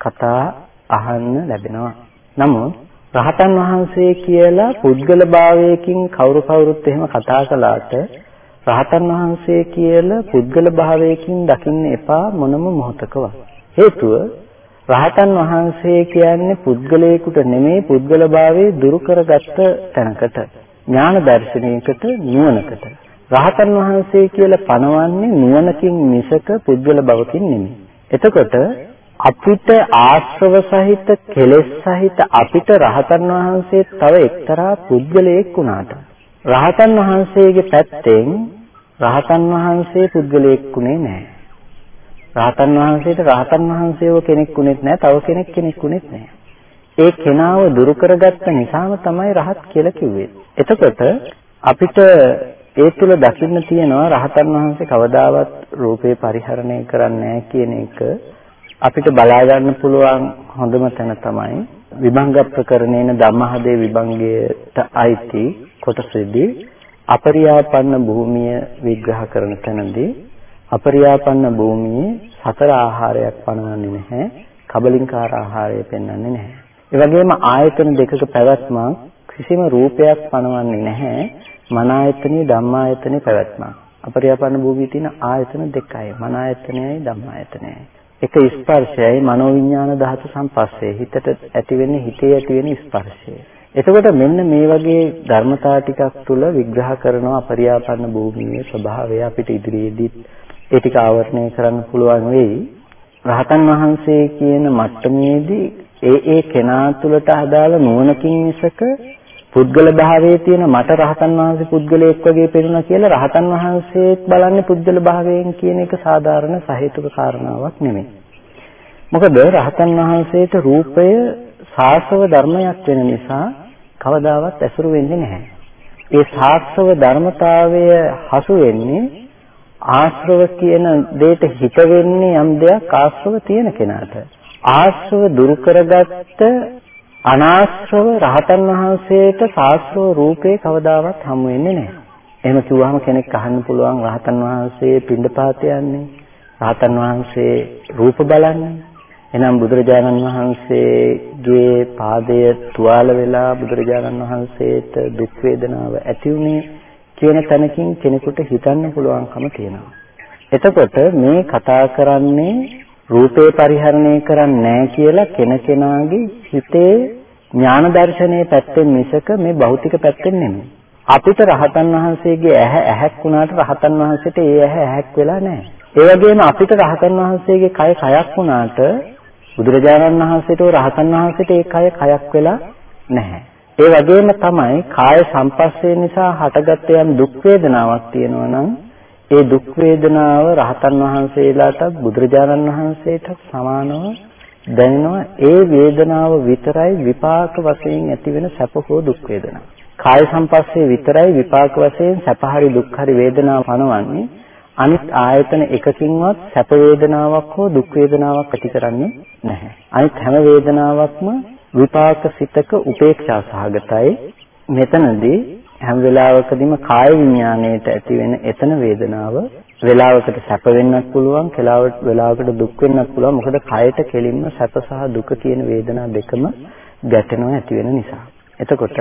A: කතා අහන්න ලැබෙනවා. නමුත් රහතන් වහන්සේ කියලා පුද්ගල භාවයකින් කවුරු කවුරුත් එහෙම කතා කළාට රහතන් වහන්සේ කියලා පුද්ගල භාවයකින් දකින්න එපා මොනම මොහතකවත්. හේතුව රහතන් වහන්සේ කියන්නේ පුද්ගලයෙකුට නෙමෙයි පුද්ගල භාවයේ දුරු කරගත්ත තැනකට ඥාන දර්ශනයකට නුවණකට. රහතන් වහන්සේ කියලා පනවන්නේ නුවණකින් මිසක පුද්ගල භවකින් නෙමෙයි. එතකොට අපිට ආශ්‍රව සහිත කෙලෙස් සහිත අපිට රහතන් වහන්සේ තව එක්තරා පුද්ගලයෙක් වුණාට රහතන් වහන්සේගේ පැත්තෙන් රහතන් වහන්සේ පුද්ගලයෙක්ුනේ නැහැ. රහතන් වහන්සේට රහතන් වහන්සේව කෙනෙක්ුනේත් නැහැ, තව කෙනෙක් කෙනෙක්ුනේත් නැහැ. ඒ කෙනාව දුරු කරගත්ත නිසාම තමයි රහත් කියලා කිව්වේ. එතකොට අපිට ඒ තුල දකින්න තියෙනවා රහතන් වහන්සේ කවදාවත් රූපේ පරිහරණය කරන්නේ කියන එක අපිට බලා ගන්න පුළුවන් හොඳම තැන තමයි විභංග ප්‍රකරණේන ධම්මහදේ විභංගයට අයිති කොටසෙදී අපරියාපන්න භූමිය විග්‍රහ කරන තැනදී අපරියාපන්න භූමියේ සතර ආහාරයක් පනවන්නේ නැහැ. කබලින්කාර ආහාරය පෙන්වන්නේ නැහැ. ඒ වගේම ආයතන දෙකක පැවැත්ම කිසිම රූපයක් පනවන්නේ නැහැ. මන ආයතනෙ ධම්මායතනෙ පැවැත්ම. අපරියාපන්න භූමියේ තියෙන ආයතන දෙකයි. මන ආයතනයයි ධම්මායතනයයි. එක ස්පර්ශයයි මනෝවිඤ්ඤාණ ධාතු සම්පස්සේ හිතට ඇති වෙන්නේ හිතේ ඇති වෙන ස්පර්ශය. එතකොට මෙන්න මේ වගේ ධර්මතා ටිකක් තුල විග්‍රහ කරනවා අපරියාපන්න භූමියේ ස්වභාවය අපිට ඉදිරියේදී ඒ ටික ආවරණය කරන්න පුළුවන් වෙයි. රහතන් වහන්සේ කියන මට්ටමේදී ඒ ඒ කෙනා තුළට අදාළ නුවණකින් මිසක පුද්ගල භාවයේ තියෙන මට රහතන් වහන්සේ පුද්ගලයෙක් වගේ පෙනුණා කියලා රහතන් වහන්සේත් බලන්නේ පුද්ගල භාවයෙන් කියන එක සාධාරණ සහේතුක කාරණාවක් නෙමෙයි. මොකද රහතන් වහන්සේට රූපය සාසව ධර්මයක් වෙන නිසා කවදාවත් ඇසුරු වෙන්නේ නැහැ. ඒ සාස්ත්‍රව ධර්මතාවය හසු වෙන්නේ ආශ්‍රව කියන දෙයට හිත වෙන්නේ යම් දෙයක් ආශ්‍රව තියෙන කෙනාට. ආශ්‍රව දුරු කරගත්ත අනාශ්‍රව රහතන් වහන්සේට සාස්ත්‍රව රූපේ කවදාවත් හමු වෙන්නේ නැහැ. එහෙම කිව්වහම කෙනෙක් අහන්න පුළුවන් රහතන් වහන්සේ පින්ඩපාත යන්නේ. රහතන් වහන්සේ රූප බලන්නේ. එනම් බුදුරජාණන් වහන්සේගේ පාදය තුවාල වෙලා බුදුරජාණන් වහන්සේට දුක් වේදනාව ඇති උනේ කියන තැනකින් කෙනෙකුට හිතන්න පුළුවන්කම තියෙනවා. එතකොට මේ කතා කරන්නේ රූපේ පරිහරණය කරන්නේ නැහැ කියලා කෙනකෙනාගේ හිතේ ඥාන දර්ශනයේ පැත්තෙන් මිසක මේ භෞතික පැත්තෙන් නෙමෙයි. අපිට රහතන් වහන්සේගේ ඇහැ ඇහැක් වුණාට රහතන් වහන්සේට ඒ ඇහැ ඇහැක් වෙලා නැහැ. ඒ වගේම අපිට රහතන් වහන්සේගේ කය කයක් වුණාට බුදුරජාණන් වහන්සේට රහතන් වහන්සේට ඒ කය කයක් වෙලා නැහැ. ඒ වගේම තමයි කාය සංපස්සේ නිසා හටගත් යම් දුක් වේදනාවක් තියෙනවා නම් ඒ දුක් වේදනාව රහතන් වහන්සේලාට බුදුරජාණන් වහන්සේට සමානව දැනෙනවා ඒ වේදනාව විතරයි විපාක වශයෙන් ඇතිවෙන සැප හෝ දුක් වේදනා. කාය සංපස්සේ විතරයි විපාක වශයෙන් සැප හරි දුක් හරි වේදනාව පනවන්නේ අනිත් ආයතන එකකින්වත් සැප වේදනාවක් හෝ දුක් වේදනාවක් ඇති කරන්නේ නැහැ. අනිත් හැම වේදනාවක්ම විපාක සිතක උපේක්ෂා සහගතයි. මෙතනදී හැම වෙලාවකදීම කාය විඥාණයට ඇති වෙන එතන වේදනාව වෙලාවකට සැප වෙන්නත් පුළුවන්, වෙලාවකට දුක් වෙන්නත් පුළුවන්. මොකද කයට කෙලින්ම සැප සහ දුක කියන වේදනා දෙකම ගැටෙනවා ඇති වෙන නිසා. එතකොට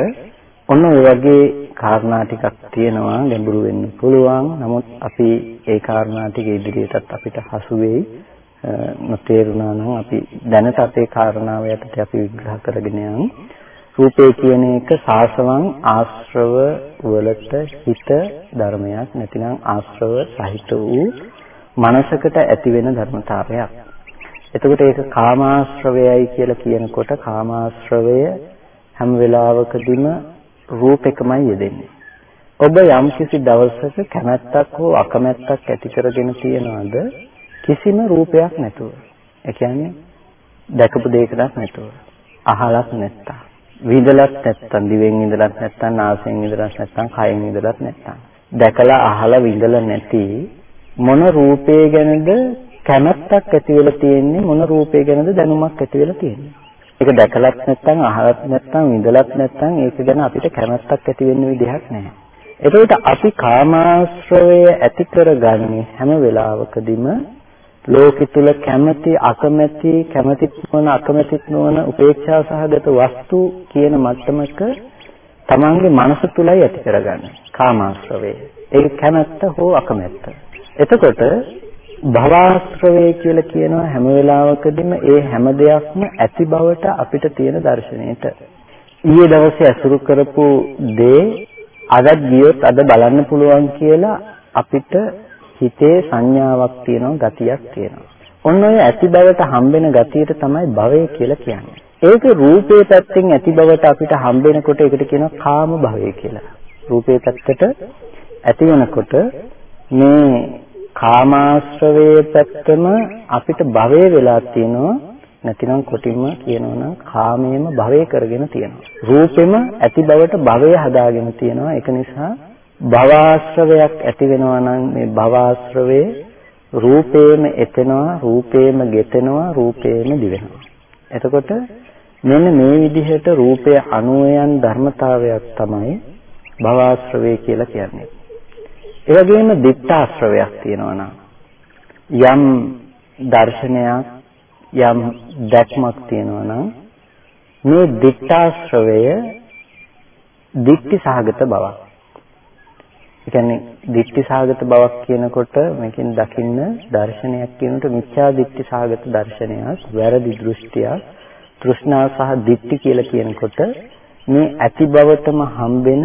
A: ඔන්න ඔය වගේ කාරණා ටිකක් තියෙනවා ගැඹුරු වෙන්න පුළුවන්. නමුත් අපි ඒ කාරණා ටික ඉදිරියටත් අපිට හසු වෙයි. නොතේරුණා නම් අපි දැනට අපේ කාරණාව යටතේ අපි විග්‍රහ කරගෙන යමු. රූපේ කියන එක සාසවං ආශ්‍රව වලට හිත ධර්මයක් නැතිනම් ආශ්‍රව සහිත වූ මනසකට ඇති වෙන ධර්මතාවයක්. එතකොට ඒක කාමාශ්‍රවයයි කියලා කියනකොට කාමාශ්‍රවය හැම වෙලාවකදීම රූපෙකමයි යෙදෙන්නේ. ඔබ යම්කිසි දවසක කැමැත්තක් හෝ අකමැත්තක් ඇති කරගෙන තියනවාද කිසිම රූපයක් නැතුව. ඒ කියන්නේ දැකපු දෙයකටත් නැතුව. අහලක් නැත්තා. විඳලත් නැත්තම් දිවෙන් ඉඳලත් නැත්තම් නාසයෙන් ඉඳලත් නැත්තම් කයෙන් ඉඳලත් නැත්තම්. දැකලා අහලා විඳලා නැති මොන රූපේ ගැනද කැමැත්තක් ඇති වෙලා තියෙන්නේ මොන රූපේ ගැනද දැනුමක් ඇති වෙලා තියෙන්නේ. ඒක දැකලත් නැත්නම් අහලත් නැත්නම් විඳලත් නැත්නම් ඒක ගැන අපිට කැමැත්තක් ඇති වෙන්න විදිහක් නැහැ. එතකොට අපි කාමාශ්‍රවය ඇති කරගන්නේ හැම වෙලාවකදීම ලෝකෙ තුල කැමැති අකමැති කැමැතිත් නොවන අකමැතිත් නොවන උපේක්ෂා සහගත වස්තු කියන මට්ටමක තමන්ගේ මනස තුලයි ඇති කරගන්නේ කාමාශ්‍රවය. ඒක කැමැත්ත හෝ අකමැත්ත. එතකොට භවආශ්‍රවය කියලා කියනවා හැම වෙලාවකදීම ඒ හැම දෙයක්ම ඇති බවට අපිට තියෙන දර්ශනයට. ඊයේ දවසේ අසුරු කරපු දේ අදත් ගියොත් අද බලන්න පුළුවන් කියලා අපිට හිතේ සංඥාවක් තියෙනවා ගතියක් තියෙනවා. ඔන්න ඔය ඇති බවට හම්බෙන ගතියට තමයි භවය කියලා කියන්නේ. ඒක රූපේ පැත්තෙන් ඇති බවට අපිට හම්බෙනකොට ඒකට කියනවා කාම භවය කියලා. රූපේ පැත්තට ඇති වෙනකොට මේ කාමාශ්‍රවයේ පැත්තම අපිට භවය වෙලා තියෙනවා නැතිනම් කොටින්ම කියනවා නම් කාමයේම භවය කරගෙන තියෙනවා. රූපෙම ඇති බවට භවය හදාගෙන තියෙනවා. ඒක නිසා භවආශ්‍රවයක් ඇති වෙනවා නම් මේ භවආශ්‍රවයේ රූපේම එතෙනවා, රූපේම ගෙතෙනවා, රූපේම දිවෙනවා. එතකොට මෙන්න මේ විදිහට රූපය අනුයන් ධර්මතාවයක් තමයි භවආශ්‍රවය කියලා කියන්නේ. ඒ වගේම දිත්තාශ්‍රවයක් තියෙනවා නම් යම් දර්ශනයක් යම් දැක්මක් තියෙනවා නම් මේ දිත්තාශ්‍රවය දික්ටි සහගත බවක්. ඒ කියන්නේ දික්ටි සහගත බවක් කියනකොට මේකෙන් දකින්න දර්ශනයක් කියනකොට මිත්‍යා දික්ටි සහගත දර්ශනයක්, වැරදි දෘෂ්ටියක්, තෘෂ්ණාව සහ දික්ටි කියලා කියනකොට මේ ඇති බවටම හම්බෙන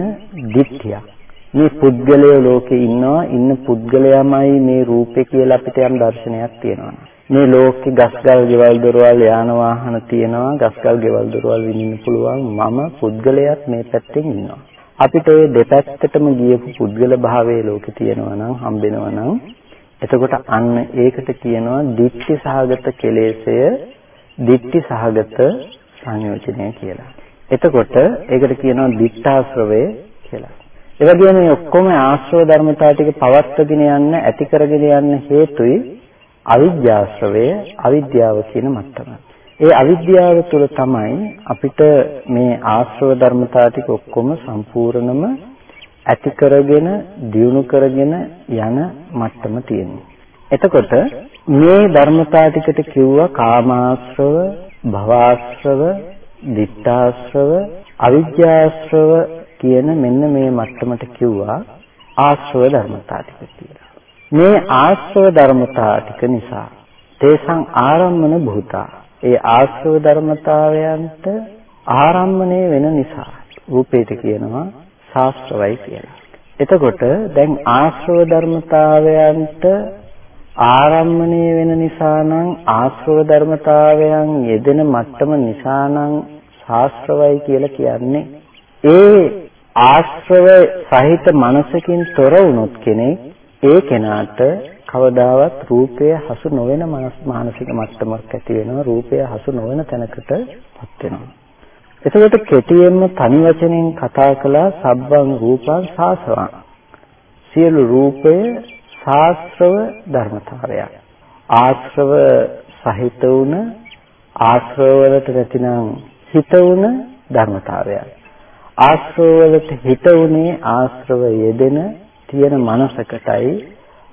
A: දික්තියක්. මේ පුද්ගලය ලෝකේ ඉන්නවා ඉන්න පුද්ගලයාමයි මේ රූපේ කියලා අපිට යම් දර්ශනයක් තියෙනවා. මේ ලෝකේ ගස්ගල් ගෙවල් දොරවල් යාන වාහන තියෙනවා ගස්ගල් ගෙවල් දොරවල් විඳින්න පුළුවන් මම පුද්ගලයාත් මේ පැත්තෙන් ඉන්නවා. අපිට ওই දෙපැත්තටම ගියපු පුද්ගල භාවයේ ලෝකේ තියෙනවා නම් හම්බෙනවා නම් එතකොට අන්න ඒකට කියනවා ditthi සහගත කෙලෙසය ditthi සහගත සංයෝජනය කියලා. එතකොට ඒකට කියනවා ditthාශ්‍රවය කියලා. ඒ වගේම මේ ඔක්කොම ආශ්‍රව ධර්මතා ටික පවත්වගෙන යන්න ඇති කරගෙන යන්න හේතුයි අවිද්‍යාශ්‍රවය අවිද්‍යාව කියන මට්ටම. ඒ අවිද්‍යාව තුළ තමයි අපිට මේ ආශ්‍රව ධර්මතා ටික ඔක්කොම සම්පූර්ණම ඇති කරගෙන දියුණු කරගෙන යන මට්ටම තියෙන්නේ. එතකොට මේ ධර්මතා ටිකට කිව්වා කාමාශ්‍රව, භවආශ්‍රව, ditthාශ්‍රව, අවිද්‍යාශ්‍රව කියන මෙන්න මේ මට්ටමට කිව්වා ආශ්‍රව ධර්මතා ටික කියලා. මේ ආශ්‍රව ධර්මතා ටික නිසා තේසං ආරම්මන භූතා. ඒ ආශ්‍රව ධර්මතාවයන්ට ආරම්මණය වෙන නිසා රූපේට කියනවා ශාස්ත්‍රවයි කියලා. එතකොට දැන් ආශ්‍රව ධර්මතාවයන්ට ආරම්මණය වෙන නිසා නම් ආශ්‍රව ධර්මතාවයන් යෙදෙන මට්ටම නිසා නම් ශාස්ත්‍රවයි කියලා කියන්නේ ඒ ආශ්‍රව සහිත මනසකින් තොර වුණොත් කෙනෙක් ඒ කෙනාට කවදාවත් රූපය හසු නොවන මානසික මට්ටමක් ඇති වෙනවා. රූපය හසු නොවන තැනකටපත් වෙනවා. එතකොට කෙටියෙන්ම තනි වචනෙන් කතා කළා සබ්බං රූපං සාසවං. සියලු රූපය ශාස්ත්‍රව ධර්මතාවයක්. ආශ්‍රව සහිත වුණ ආශ්‍රව වලට නැතිනම් හිත වුණ ධර්මතාවයක්. ආශ්‍රවවලට හිත උනේ ආශ්‍රව යෙදෙන තියෙන මනසකටයි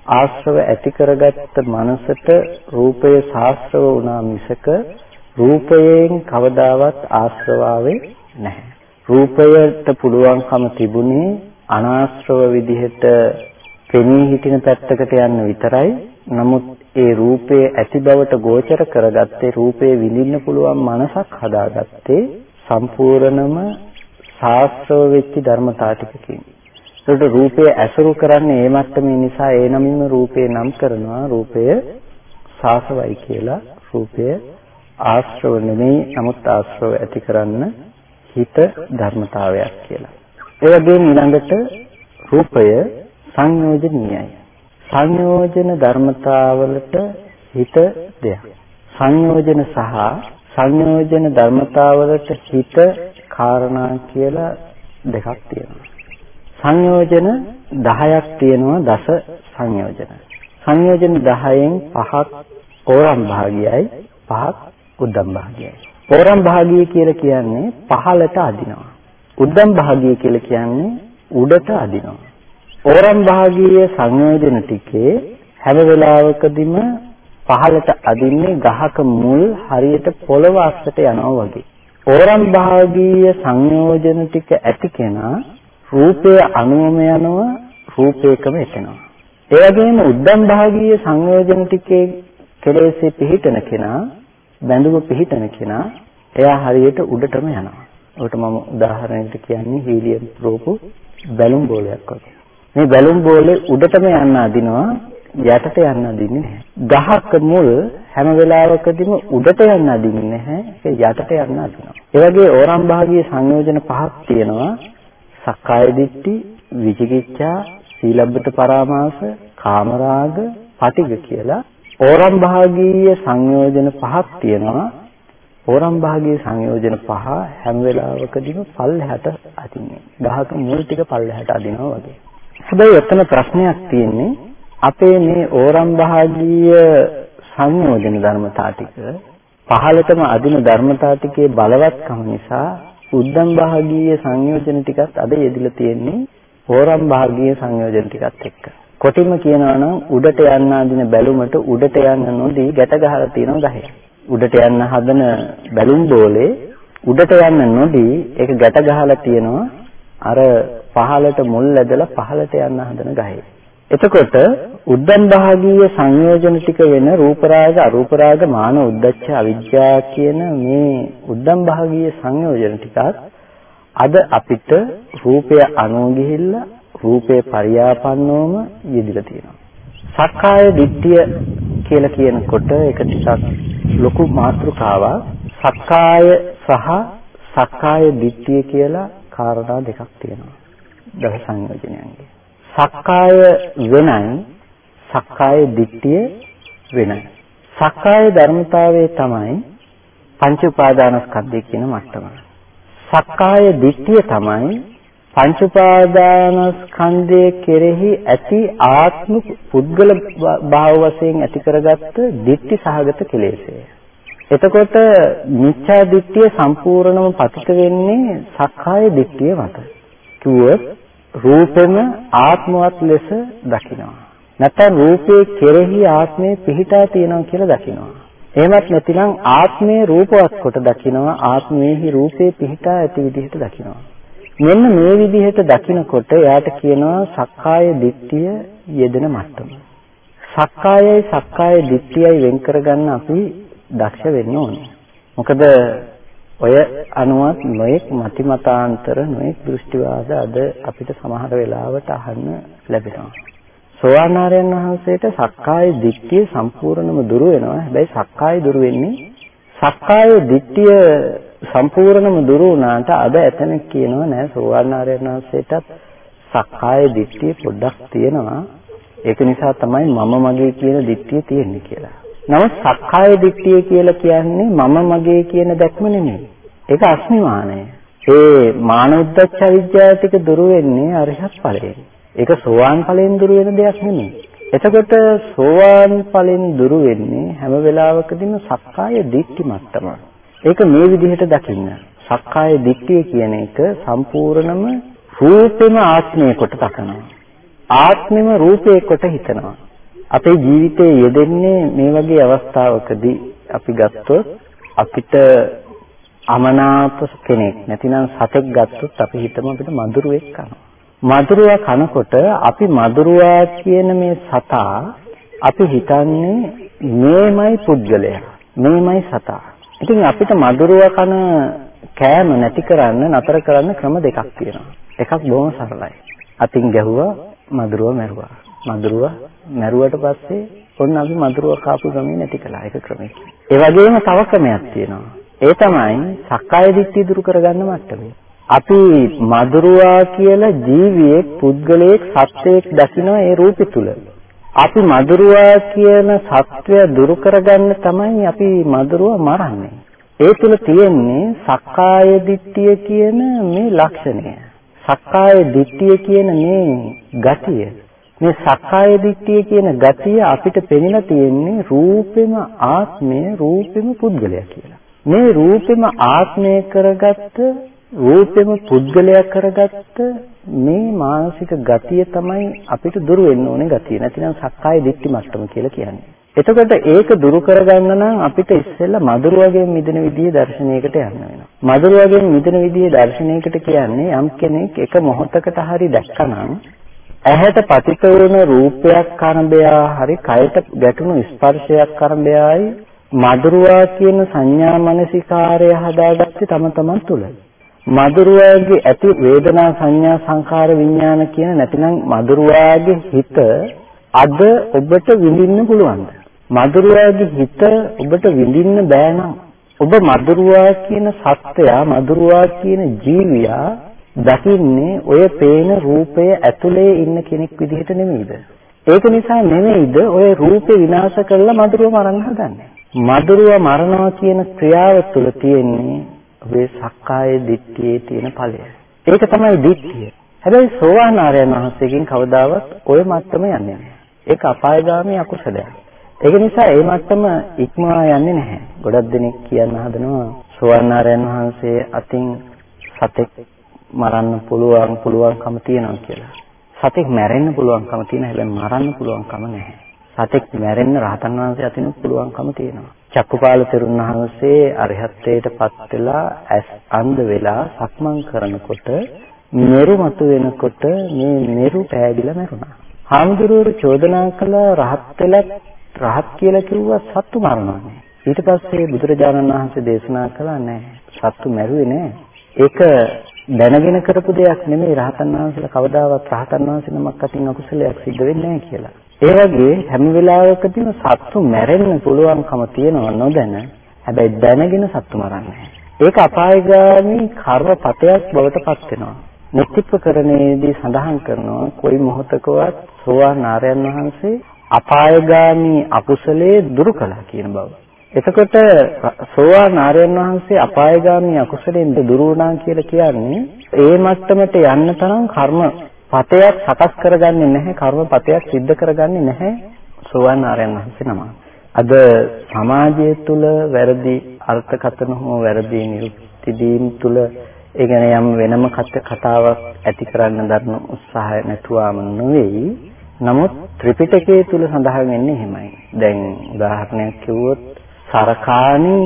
A: ආශ්‍රව ඇති කරගත්ත මනසට රූපය සාස්ත්‍රව වුණා මිසක රූපයෙන් කවදාවත් ආශ්‍රවාවේ නැහැ. රූපයට පුළුවන්කම තිබුණේ අනාශ්‍රව විදිහට පෙනී හිටින පැත්තකට යන්න විතරයි. නමුත් ඒ රූපයේ ඇති බවට ගෝචර කරගත්තේ රූපේ විඳින්න පුළුවන් මනසක් හදාගත්තේ සම්පූර්ණම ශාස්ත්‍රව වෙච්ච ධර්මතා ටිකකින්. ඒකට රූපය ඇසුරු කරන්නේ ඒ මට්ටමේ නිසා ඒ නමින්ම රූපේ නම් කරනවා රූපය සාසවයි කියලා රූපය ආශ්‍රව නෙමෙයි නමුත් ආශ්‍රව ඇති කරන්න හිත ධර්මතාවයක් කියලා. ඒ වගේම ඊළඟට රූපය සංයෝජනීයයි. සංයෝජන ධර්මතාවලට හිත දෙයක්. සංයෝජන සහ සංයෝජන ධර්මතාවලට හිත කාරණා කියලා දෙකක් තියෙනවා. සංයෝජන 10ක් තියෙනවා දස සංයෝජන. සංයෝජන 10න් පහක් ඕරම් භාගයයි පහක් උද්දම් භාගයයි. ඕරම් භාගය කියලා කියන්නේ පහළට අදිනවා. උද්දම් භාගය කියලා කියන්නේ උඩට අදිනවා. ඕරම් භාගීය සංයෝජන ටිකේ හැම වෙලාවකදීම පහළට අදින්නේ ගහක මුල් හරියට පොළව අස්සට යනවා වගේ. ඕරම් භාගීය සංයෝජන ටික ඇති කෙනා රූපයේ අනුවම යනවා රූපේකම එතනවා. ඒ වගේම උද්දම් භාගීය සංයෝජන ටිකේ කෙලෙසේ පිහිටන කෙනා බැඳුම පිහිටන කෙනා එයා හරියට උඩටම යනවා. ඔකට මම උදාහරණයකට කියන්නේ හීලියම් රූප බැලුම් බෝලයක් වගේ. මේ බැලුම් බෝලේ උඩටම යන්න අදිනවා යටට යන්න අදින්නේ නැහැ. ගහක මුල් හැම වෙලාවකදීම උඩට යන්න අදින්නේ නැහැ. ඒක යටට යන්න අදිනවා. ඒ වගේ ඕරම් භාගීය සංයෝජන පහක් තියෙනවා. සක්කාය දිට්ඨි, විචිකිච්ඡා, සීලබ්බත පරාමාස, කාමරාග, පටිඝ කියලා ඕරම් භාගීය සංයෝජන පහක් තියෙනවා. ඕරම් භාගීය සංයෝජන පහ හැම වෙලාවකදීම පල්ලෙහාට අදින්නේ. ගහක මුල් ටික පල්ලෙහාට අදිනවා වගේ. හැබැයි එතන ප්‍රශ්නයක් තියෙන්නේ අපේ මේ ඕරම් භාගීය සංයෝජන ධර්මතා ටික පහළටම අදින ධර්මතා ටිකේ බලවත්කම නිසා උද්දම් භාගීය සංයෝජන ටිකත් අද යෙදිලා තියෙන්නේ ඕරම් භාගීය සංයෝජන ටිකත් එක්ක. කොටින්ම කියනවා නම් උඩට යන්න අදින බැලුමට උඩට යන්න නොදී ගැට ගහලා තියෙන ගහේ. උඩට යන්න හදන බැලුම් බෝලේ උඩට යන්න නොදී ඒක ගැට ගහලා තියෙනවා අර පහළට මුල් ඇදලා පහළට යන්න හදන ගහේ. එතකොට උද්දම් භාගීය සංයෝජන ටික වෙන රූප රාග අරූප රාග මාන උද්දච්ච අවිජ්ජා කියන මේ උද්දම් භාගීය සංයෝජන ටිකත් අද අපිට රූපය අනුව ගිහිල්ලා රූපේ පරියාපන්නවම යෙදිලා තියෙනවා. සක්කාය දිට්ඨිය කියලා කියනකොට ඒක ටිකක් ලොකු මාතෘකාවක්. සක්කාය සහ සක්කාය දිට්ඨිය කියලා කාරණා දෙකක් තියෙනවා. දහ සංයෝජනයන්ගේ. සක්කාය වෙනයි සක්කාය දිට්ඨිය වෙනයි. සක්කාය ධර්මතාවයේ තමයි පංච උපාදානස්කන්ධය කියන මට්ටම. සක්කාය දිට්ඨිය තමයි පංච උපාදානස්කන්ධයේ කෙරෙහි ඇති ආත්ම පුද්ගල භාව වශයෙන් ඇති කරගත්ත දිට්ඨි සහගත කෙලෙසය. එතකොට මිච්ඡා දිට්ඨිය සම්පූර්ණම පතිත වෙන්නේ සක්කාය දිට්ඨිය මත. කිව්වොත් රූපෙම ආත්මවත් ලෙස දකිනවා. නැත්නම් රූපේ කෙරෙහි ආත්මය පිහිටා තියෙනවා කියලා දකිනවා. එහෙමත් නැතිනම් ආත්මයේ රූපවත් කොට දකිනවා ආත්මයේහි රූපේ පිහිටා ඇති විදිහට දකිනවා. මෙන්න මේ විදිහට දකිනකොට එයාට කියනවා සක්කාය දිට්ඨිය යෙදෙන මට්ටම. සක්කායයි සක්කාය දිට්ඨියයි වෙන් කරගන්න අපි දක්ෂ වෙන්න ඕනේ. මොකද ඔය අනුවත් නොඑක් මතිමතාන්තර නොඑක් දෘෂ්ටිවාද අද අපිට සමහර වෙලාවට අහන්න ලැබෙනවා. සෝවාන් ආර්යයන් වහන්සේට සක්කාය දිට්ඨිය සම්පූර්ණයෙන්ම දුරු වෙනවා. හැබැයි සක්කාය දුරු වෙන්නේ සක්කාය දිට්ඨිය සම්පූර්ණයෙන්ම දුරු වුණාට අද එතන කියනවා නෑ සෝවාන් ආර්යයන් වහන්සේටත් සක්කාය දිට්ඨිය පොඩ්ඩක් තියෙනවා. ඒක නිසා තමයි මම මගේ කියන දිට්ඨිය තියෙන්නේ කියලා. නමුත් සක්කාය දිට්ඨිය කියලා කියන්නේ මම මගේ කියන දැක්ම නෙමෙයි. ඒක අස්මිමානය. ඒ මානෝද්දච්ච විද්‍යාව ටික දුරු වෙන්නේ අරිහත් ඵලයෙන්. ඒක සෝවාන් ඵලයෙන් දුරු වෙන දෙයක් නෙමෙයි. එතකොට සෝවාන් ඵලෙන් දුරු වෙන්නේ හැම වෙලාවකදීම සක්කාය දිට්ඨි මට්ටම. ඒක මේ විදිහට දකින්න. සක්කාය දිට්ඨිය කියන එක සම්පූර්ණම රූපෙම ආත්මය කොට දකිනවා. ආත්මෙම රූපේ කොට හිතනවා. අපේ ජීවිතයේ යෙදෙන්නේ මේ වගේ අවස්ථාවකදී අපි ගත්තොත් අපිට අමනාප කෙනෙක් නැතිනම් සතෙක් ගත්තොත් අපි හිතමු අපිට මදුරුවෙක් කනවා. මදුරුවා කනකොට අපි මදුරුවා කියන මේ සතා අපි හිතන්නේ මේමයි පුද්ගලයා. මේමයි සතා. ඉතින් අපිට මදුරුවා කන කෑම නැති කරන්න නතර කරන්න ක්‍රම දෙකක් තියෙනවා. එකක් බොහොම සරලයි. අතින් ගැහුවා මදුරුවා මැරුවා. මදුරුවා මැරුවට පස්සේ ඔන්න අපි මදුරුවා කාපු ක්‍රමය නැති කළා. ඒක ක්‍රමයක්. ඒ වගේම තව ක්‍රමයක් තියෙනවා. ඒ තමයි සක්කාය දිට්ඨිය දුරු කරගන්න මට්ටමේ. අපි මදුරුවා කියලා ජීවියෙක් පුද්ගලයෙක් සත්වයෙක් දකිනවා ඒ රූපය තුල. අපි මදුරුවා කියන සත්වය දුරු කරගන්න තමයි අපි මදුරුවා මරන්නේ. ඒ තුල තියෙන්නේ සක්කාය දිට්ඨිය කියන මේ ලක්ෂණය. සක්කාය දිට්ඨිය කියන මේ ගතිය. මේ සක්කාය දිට්ඨිය කියන ගතිය අපිට පෙනෙලා තියෙන්නේ රූපෙම ආත්මය රූපෙම පුද්ගලයා කියලා. මේ රූපෙම ආත්මය කරගත්ත රූපෙම පුද්ගලයක් කරගත්ත මේ මානසික ගතිය තමයි අපිට දුරු වෙන්න ඕනේ ගතිය. නැතිනම් සක්කාය දිට්ඨි මට්ටම කියලා කියන්නේ. එතකොට ඒක දුරු කරගන්න නම් අපිට ඉස්සෙල්ලා මදුරු වගේ මිදෙන විදිහේ දර්ශනයකට යන්න වෙනවා. මදුරු වගේ මිදෙන විදිහේ දර්ශනයකට කියන්නේ යම් කෙනෙක් එක මොහොතකට හරි දැක්කනම් ඇහැට පතිත වෙන රූපයක් කරඹයා හරි කයට ගැටුණු ස්පර්ශයක් කරඹයායි මදුරුවා කියන සංඥා මනසිකාරය හදාගත්තේ තම තමන් තුළයි. මදුරුවාගේ ඇති වේදනා සංඥා සංකාර විඥාන කියන නැතිනම් මදුරුවාගේ හිත අද ඔබට විඳින්න පුළුවන්ද? මදුරුවාගේ හිත ඔබට විඳින්න බෑ නම් ඔබ මදුරුවා කියන සත්‍යයා මදුරුවා කියන ජීවියා දකින්නේ ඔය පේන රූපය ඇතුලේ ඉන්න කෙනෙක් විදිහට නෙමෙයිද? ඒක නිසා නෙමෙයිද ඔය රූපේ විනාශ කරලා මදුරුව මරන්න හදන්නේ. මදුරුව මරනවා කියන ක්‍රියාව තුළ තියෙන්නේ ඔබේ සක්කාය දිට්ඨියේ තියෙන ඵලය. ඒක තමයි දිට්ඨිය. හැබැයි සෝවාන් ආර්යයන් වහන්සේගෙන් කවදාවත් ওই මට්ටම යන්නේ නැහැ. ඒක අපායගාමී අකුසලයක්. ඒක නිසා ඒ මට්ටම ඉක්මවා යන්නේ නැහැ. ගොඩක් දෙනෙක් කියන්න හදනවා සෝවාන් ආර්යයන් වහන්සේ අතින් සතෙක් මරන්න පුළුවන් පුළුවන්කම තියෙනවා කියලා. සතෙක් මැරෙන්න පුළුවන්කම තියෙන හැබැයි මරන්න පුළුවන්කම නැහැ. සතෙක් මැරෙන්න රහතන් වහන්සේ අතින් පුළුවන්කම තියෙනවා. චක්කුපාල තෙරුන් වහන්සේ අරහත්ත්වයටපත් වෙලා ඇස් අන්ධ වෙලා සක්මන් කරනකොට මෙරු මතු වෙනකොට මේ මෙරු පෑදිලා මැරුණා. හාමුදුරුවෝ චෝදනා කළ රහත් වෙලා රහත් කියලා කිව්වා සත්තු මරනවා. ඊට පස්සේ බුදුරජාණන් වහන්සේ දේශනා කළා නෑ සත්තු මැරුවේ නෑ. ඒක දැනගෙන කරපු දෙයක් නෙමෙයි රහතන් වහන්සේලා කවදාවත් රහතන් වහන්සේ නමක් අතින් අකුසලයක් සිද්ධ වෙන්නේ නැහැ කියලා. ඒ වගේ හැම වෙලාවකදීම සත්තු මැරෙන්න පුළුවන්කම තියෙනව නොදැන හැබැයි දැනගෙන සත්තු මරන්නේ ඒක අපායගාමී කර්මපතයක් බවට පත් වෙනවා. නිත්‍යපකරණයේදී සඳහන් කරනවා කොයි මොහොතකවත් සෝවාන් ආර්යයන් වහන්සේ අපායගාමී අකුසලයේ දුරු කළා කියන බව. එතකොට සෝවාන් ආර්යයන් වහන්සේ අපායගාමී අකුසලෙන් දුරු වුණා කියලා කියන්නේ ඒ මට්ටමට යන්න තරම් කර්ම පතයක් සකස් කරගන්නේ නැහැ කර්ම පතයක් සිද්ධ කරගන්නේ නැහැ සෝවාන් ආර්යයන් වහන්සේ නම. අද සමාජය තුල වැරදි අර්ථකථන හෝ වැරදි නිරුක්ති දීම් තුල ඒ කියන්නේ යම් වෙනම කතාවක් ඇති කරන්න දරන උත්සාහය නැතුවම නෙවෙයි. නමුත් ත්‍රිපිටකයේ තුල සඳහන් වෙන්නේ එහෙමයි. දැන් උදාහරණයක් කිව්වොත් සරකාණි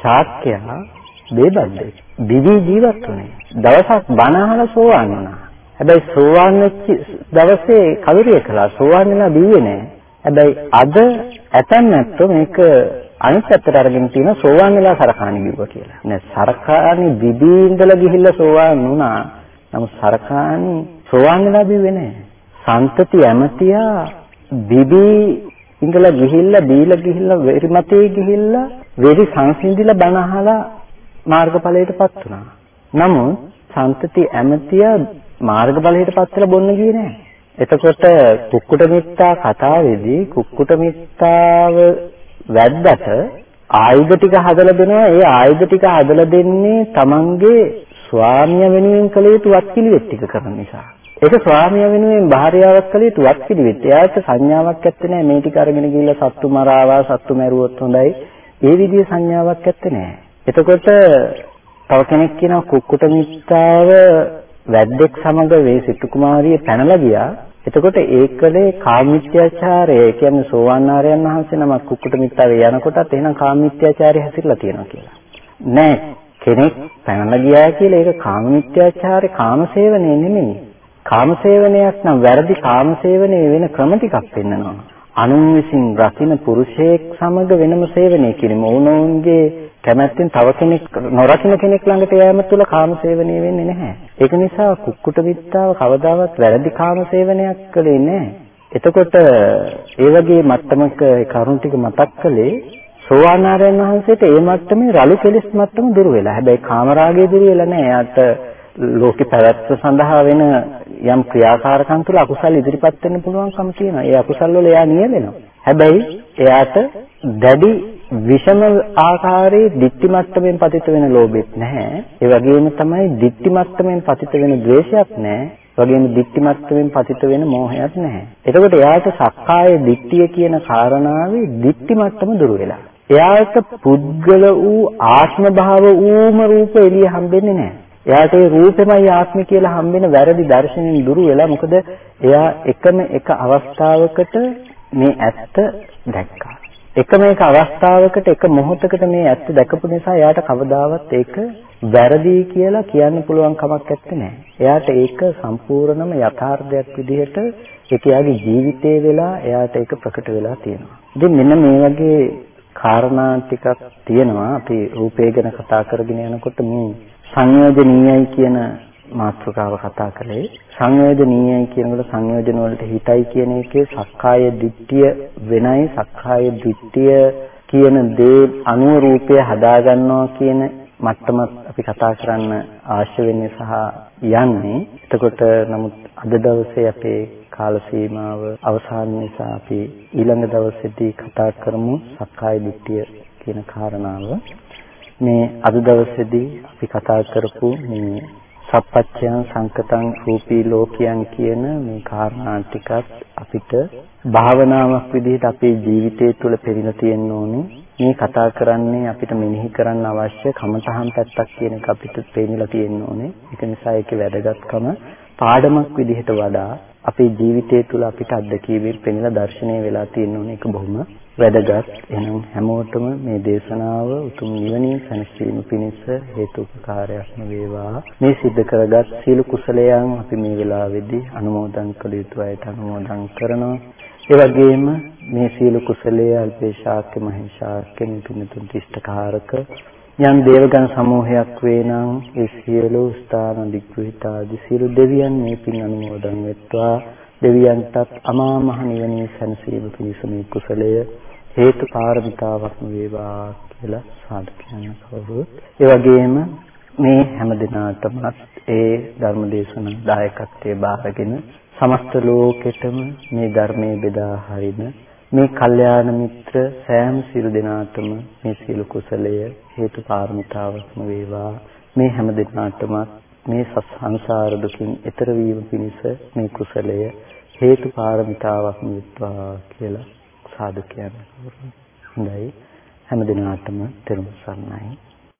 A: ශාක්‍යයා බේබද්දේ දිවි ජීවත් වුණේ. දවසක් බණ අහලා සෝවාන් වුණා. හැබැයි සෝවාන් වෙච්ච දවසේ කවිරිය කළා. සෝවාන් වෙලා බිව්වේ නෑ. හැබැයි අද ඇතන් නැත්තෝ මේක අනිත් පැත්තට අරගෙන තියෙන සෝවාන් වෙලා සරකාණි බිව්වා කියලා. නෑ සරකාණි දිවි ඉඳලා ගිහිල්ලා සෝවාන් වුණා. නමුත් සරකාණි සෝවාන් වෙලා බිව්වේ නෑ. සන්තති ඇමතියා දිවි ඉඳලා ගිහිල්ලා දීලා ගිහිල්ලා වෙරිමතේ ගිහිල්ලා වෙරි සංසිඳිලා බණ අහලා මාර්ගඵලයටපත් වුණා. නමුත් සන්තති ඇමතිය මාර්ගඵලයටපත් වෙලා බොන්න ගියේ නෑ. එතකොට කුක්කුට මිත්තා කතාවේදී කුක්කුට මිත්තාව වැද්දට ආයුධ ටික හදලා දෙනවා. ඒ ආයුධ ටික හදලා දෙන්නේ තමන්ගේ ස්වාමියා වෙනුවෙන් කළ යුතු වත්පිළිවෙත් ටික කරන නිසා. ඒක ස්වාමියා වෙනුවෙන් භාර්යාවක් කළ යුතු වත්පිළිවෙත්. එයාට සංඥාවක් ඇත්තේ නැහැ මේ ටික අරගෙන ගිහිල්ලා සත්තු මරාවා සත්තු මැරුවොත් හොඳයි. ඒ විදිහේ සංඥාවක් ඇත්තේ නැහැ. එතකොට තව කෙනෙක් කියනවා කුක්කුට මිත්තාව වැද්දෙක් සමග වේ සිටු කුමාරිය පැනලා ගියා. එතකොට ඒකලේ කාමීත්‍යාචාරය කියන්නේ සෝවාන් ආර්යයන් වහන්සේ නමක් කුක්කුට මිත්තාවේ යනකොටත් එහෙනම් කාමීත්‍යාචාරය හැසිරලා තියෙනවා කියලා. නෑ කෙනෙක් පැනලා ගියා කියලා ඒක කාමීත්‍යාචාරය කාමසේවනයේ නෙමෙයි. කාමසේවනයක් නම් වැරදි කාමසේවනයේ වෙන ක්‍රම ටිකක් පෙන්නනවා. අනුන් විසින් රකින්න පුරුෂයෙක් සමග වෙනම සේවනය කිරීම ඕනෝන්ගේ කැමැත්තෙන් තව කෙනෙක් නොරකින්න කෙනෙක් ළඟට යෑම තුළ කාමසේවනය වෙන්නේ නැහැ. ඒක නිසා කුක්කුට විත්තාව කවදාවත් වැරදි කාමසේවනයක් කළේ නැහැ. එතකොට ඒ වගේ මට්ටමක කරුණ ටික මතක් කළේ සෝවාන් ආරයන් වහන්සේට ඒ මට්ටමේ රළු කෙලෙස් මට්ටම දුර වෙලා. හැබැයි කාමරාගය දුර වෙලා නැහැ. එයාට ලෝකේ පැවැත්ම සඳහා වෙන යම් ක්‍රියාකාරකම් තුළ අකුසල් ඉදිරිපත් වෙන්න පුළුවන්කම තියෙනවා. ඒ අකුසල් වල එයා නියැලෙනවා. හැබැයි එයාට දැඩි විෂම ආකාරයේ ditthi මට්ටමින් පතිත වෙන ලෝභෙත් නැහැ. ඒ වගේම තමයි ditthi මට්ටමින් පතිත වෙන ද්වේෂයක් නැහැ. වගේම ditthi මට්ටමින් පතිත වෙන මෝහයක් නැහැ. එතකොට එයාට සක්කාය ditthිය කියන කාරණාවේ ditthi මට්ටම දුර වෙලා. එයාට පුද්ගල වූ ආත්ම භාව වූම රූප එළිය හම්බෙන්නේ නැහැ. එයාට ඒ රූපෙමයි ආත්මය කියලා හම්බෙන වැරදි දර්ශනෙන් දුරු වෙලා මොකද එයා එකම එක අවස්ථාවකට මේ ඇත්ත දැක්කා. එකම එක අවස්ථාවකට එක මොහොතකට මේ ඇත්ත දැකපු නිසා එයාට කවදාවත් ඒක වැරදි කියලා කියන්න පුළුවන් කමක් නැත්තේ. එයාට ඒක සම්පූර්ණම යථාර්ථයක් විදිහට ඒක එයාගේ ජීවිතේ වෙලා එයාට ඒක ප්‍රකට වෙලා තියෙනවා. ඉතින් මෙන්න මේ වගේ කාරණා ටිකක් තියෙනවා අපි රූපය ගැන කතා කරගෙන යනකොට මේ සංයෝජනීයයි කියන මාතෘකාව කතා කළේ. සංයෝජනීයයි කියනකොට සංයෝජන වලට හිතයි කියන එකේ සක්කාය දිට්ඨිය වෙනයි. සක්කාය දිට්ඨිය කියන දේ අනුව රූපය හදාගන්නවා කියන මට්ටමත් අපි කතා කරන්න අවශ්‍ය වෙන්නේ සහ යන්නේ. එතකොට නමුත් අද දවසේ අපේ කාල සීමාව අවසන් නිසා අපි ඊළඟ දවසේදී කතා කරමු සක්කාය දිට්ඨිය කියන කාරණාව. මේ අද දවසේදී අපි කතා කරපු මේ සප්පච්චයන් සංකතං රූපී ලෝකයන් කියන මේ කාරණා ටිකත් අපිට භාවනාවක් විදිහට අපේ ජීවිතය තුළ පෙරිලා තියෙන්න ඕනේ. මේ කතා කරන්නේ අපිට මෙනෙහි කරන්න අවශ්‍ය කමතහන් පැත්තක් කියන එක අපිට පේනිලා තියෙන්න ඕනේ. ඒක නිසා ඒකේ වැදගත්කම පාඩමක් විදිහට වඩා අපේ ජීවිතය තුළ අපිට අත්දැකීමෙන් පෙනෙන දර්ශනය වෙලා තියෙන ඕනේ ඒක බොහොම වැදගත්. එහෙනම් හැමෝටම මේ දේශනාව උතුම් නිවනින් සැනසීම පිණිස හේතුපකාරයක්ම වේවා. මේ සිද්ධ කරගත් සීල කුසලයන් අපි මේ වෙලාවේදී අනුමෝදන් කළ යුතු අයට අනුමෝදන් කරනවා. ඒ වගේම මේ සීල කුසලයේ අල්පේශාක්‍ය මහේශාක්‍ය නිතුන්තුන් තිෂ්ඨකාරක යම් දේවගණ සමූහයක් වේ නම් ඒ සියලු ස්ථාන දිග්විතාදි සියලු දෙවියන් මේ පින් අනුමෝදන් වෙත්වා. දෙවියන්ටත් අමා මහ නිවනේ සැනසීම පිණිස මේ කුසලය හේතු පාරමිතාවක්ම වේවා කියලා සාදු කියන කවුරුත්. ඒ වගේම මේ හැම දිනාටම ඒ ධර්මදේශන දායකත්වයේ බාරගෙන සමස්ත ලෝකෙටම මේ ධර්මයේ බෙදා හරින මේ කල්යාණ මිත්‍ර සෑම සියලු දෙනාටම මේ සියලු කුසලය හේතු පාරමිතාවක්ම වේවා. මේ හැම දිනාටම මේ සංසාර දුකින් එතර වීම පිණිස මේ කුසලය හේතු පාරමිතාවක්ම වෙත්වා කියලා සාදු කියනවා. හොඳයි. හැම දිනාටම තෙරුවන් සරණයි.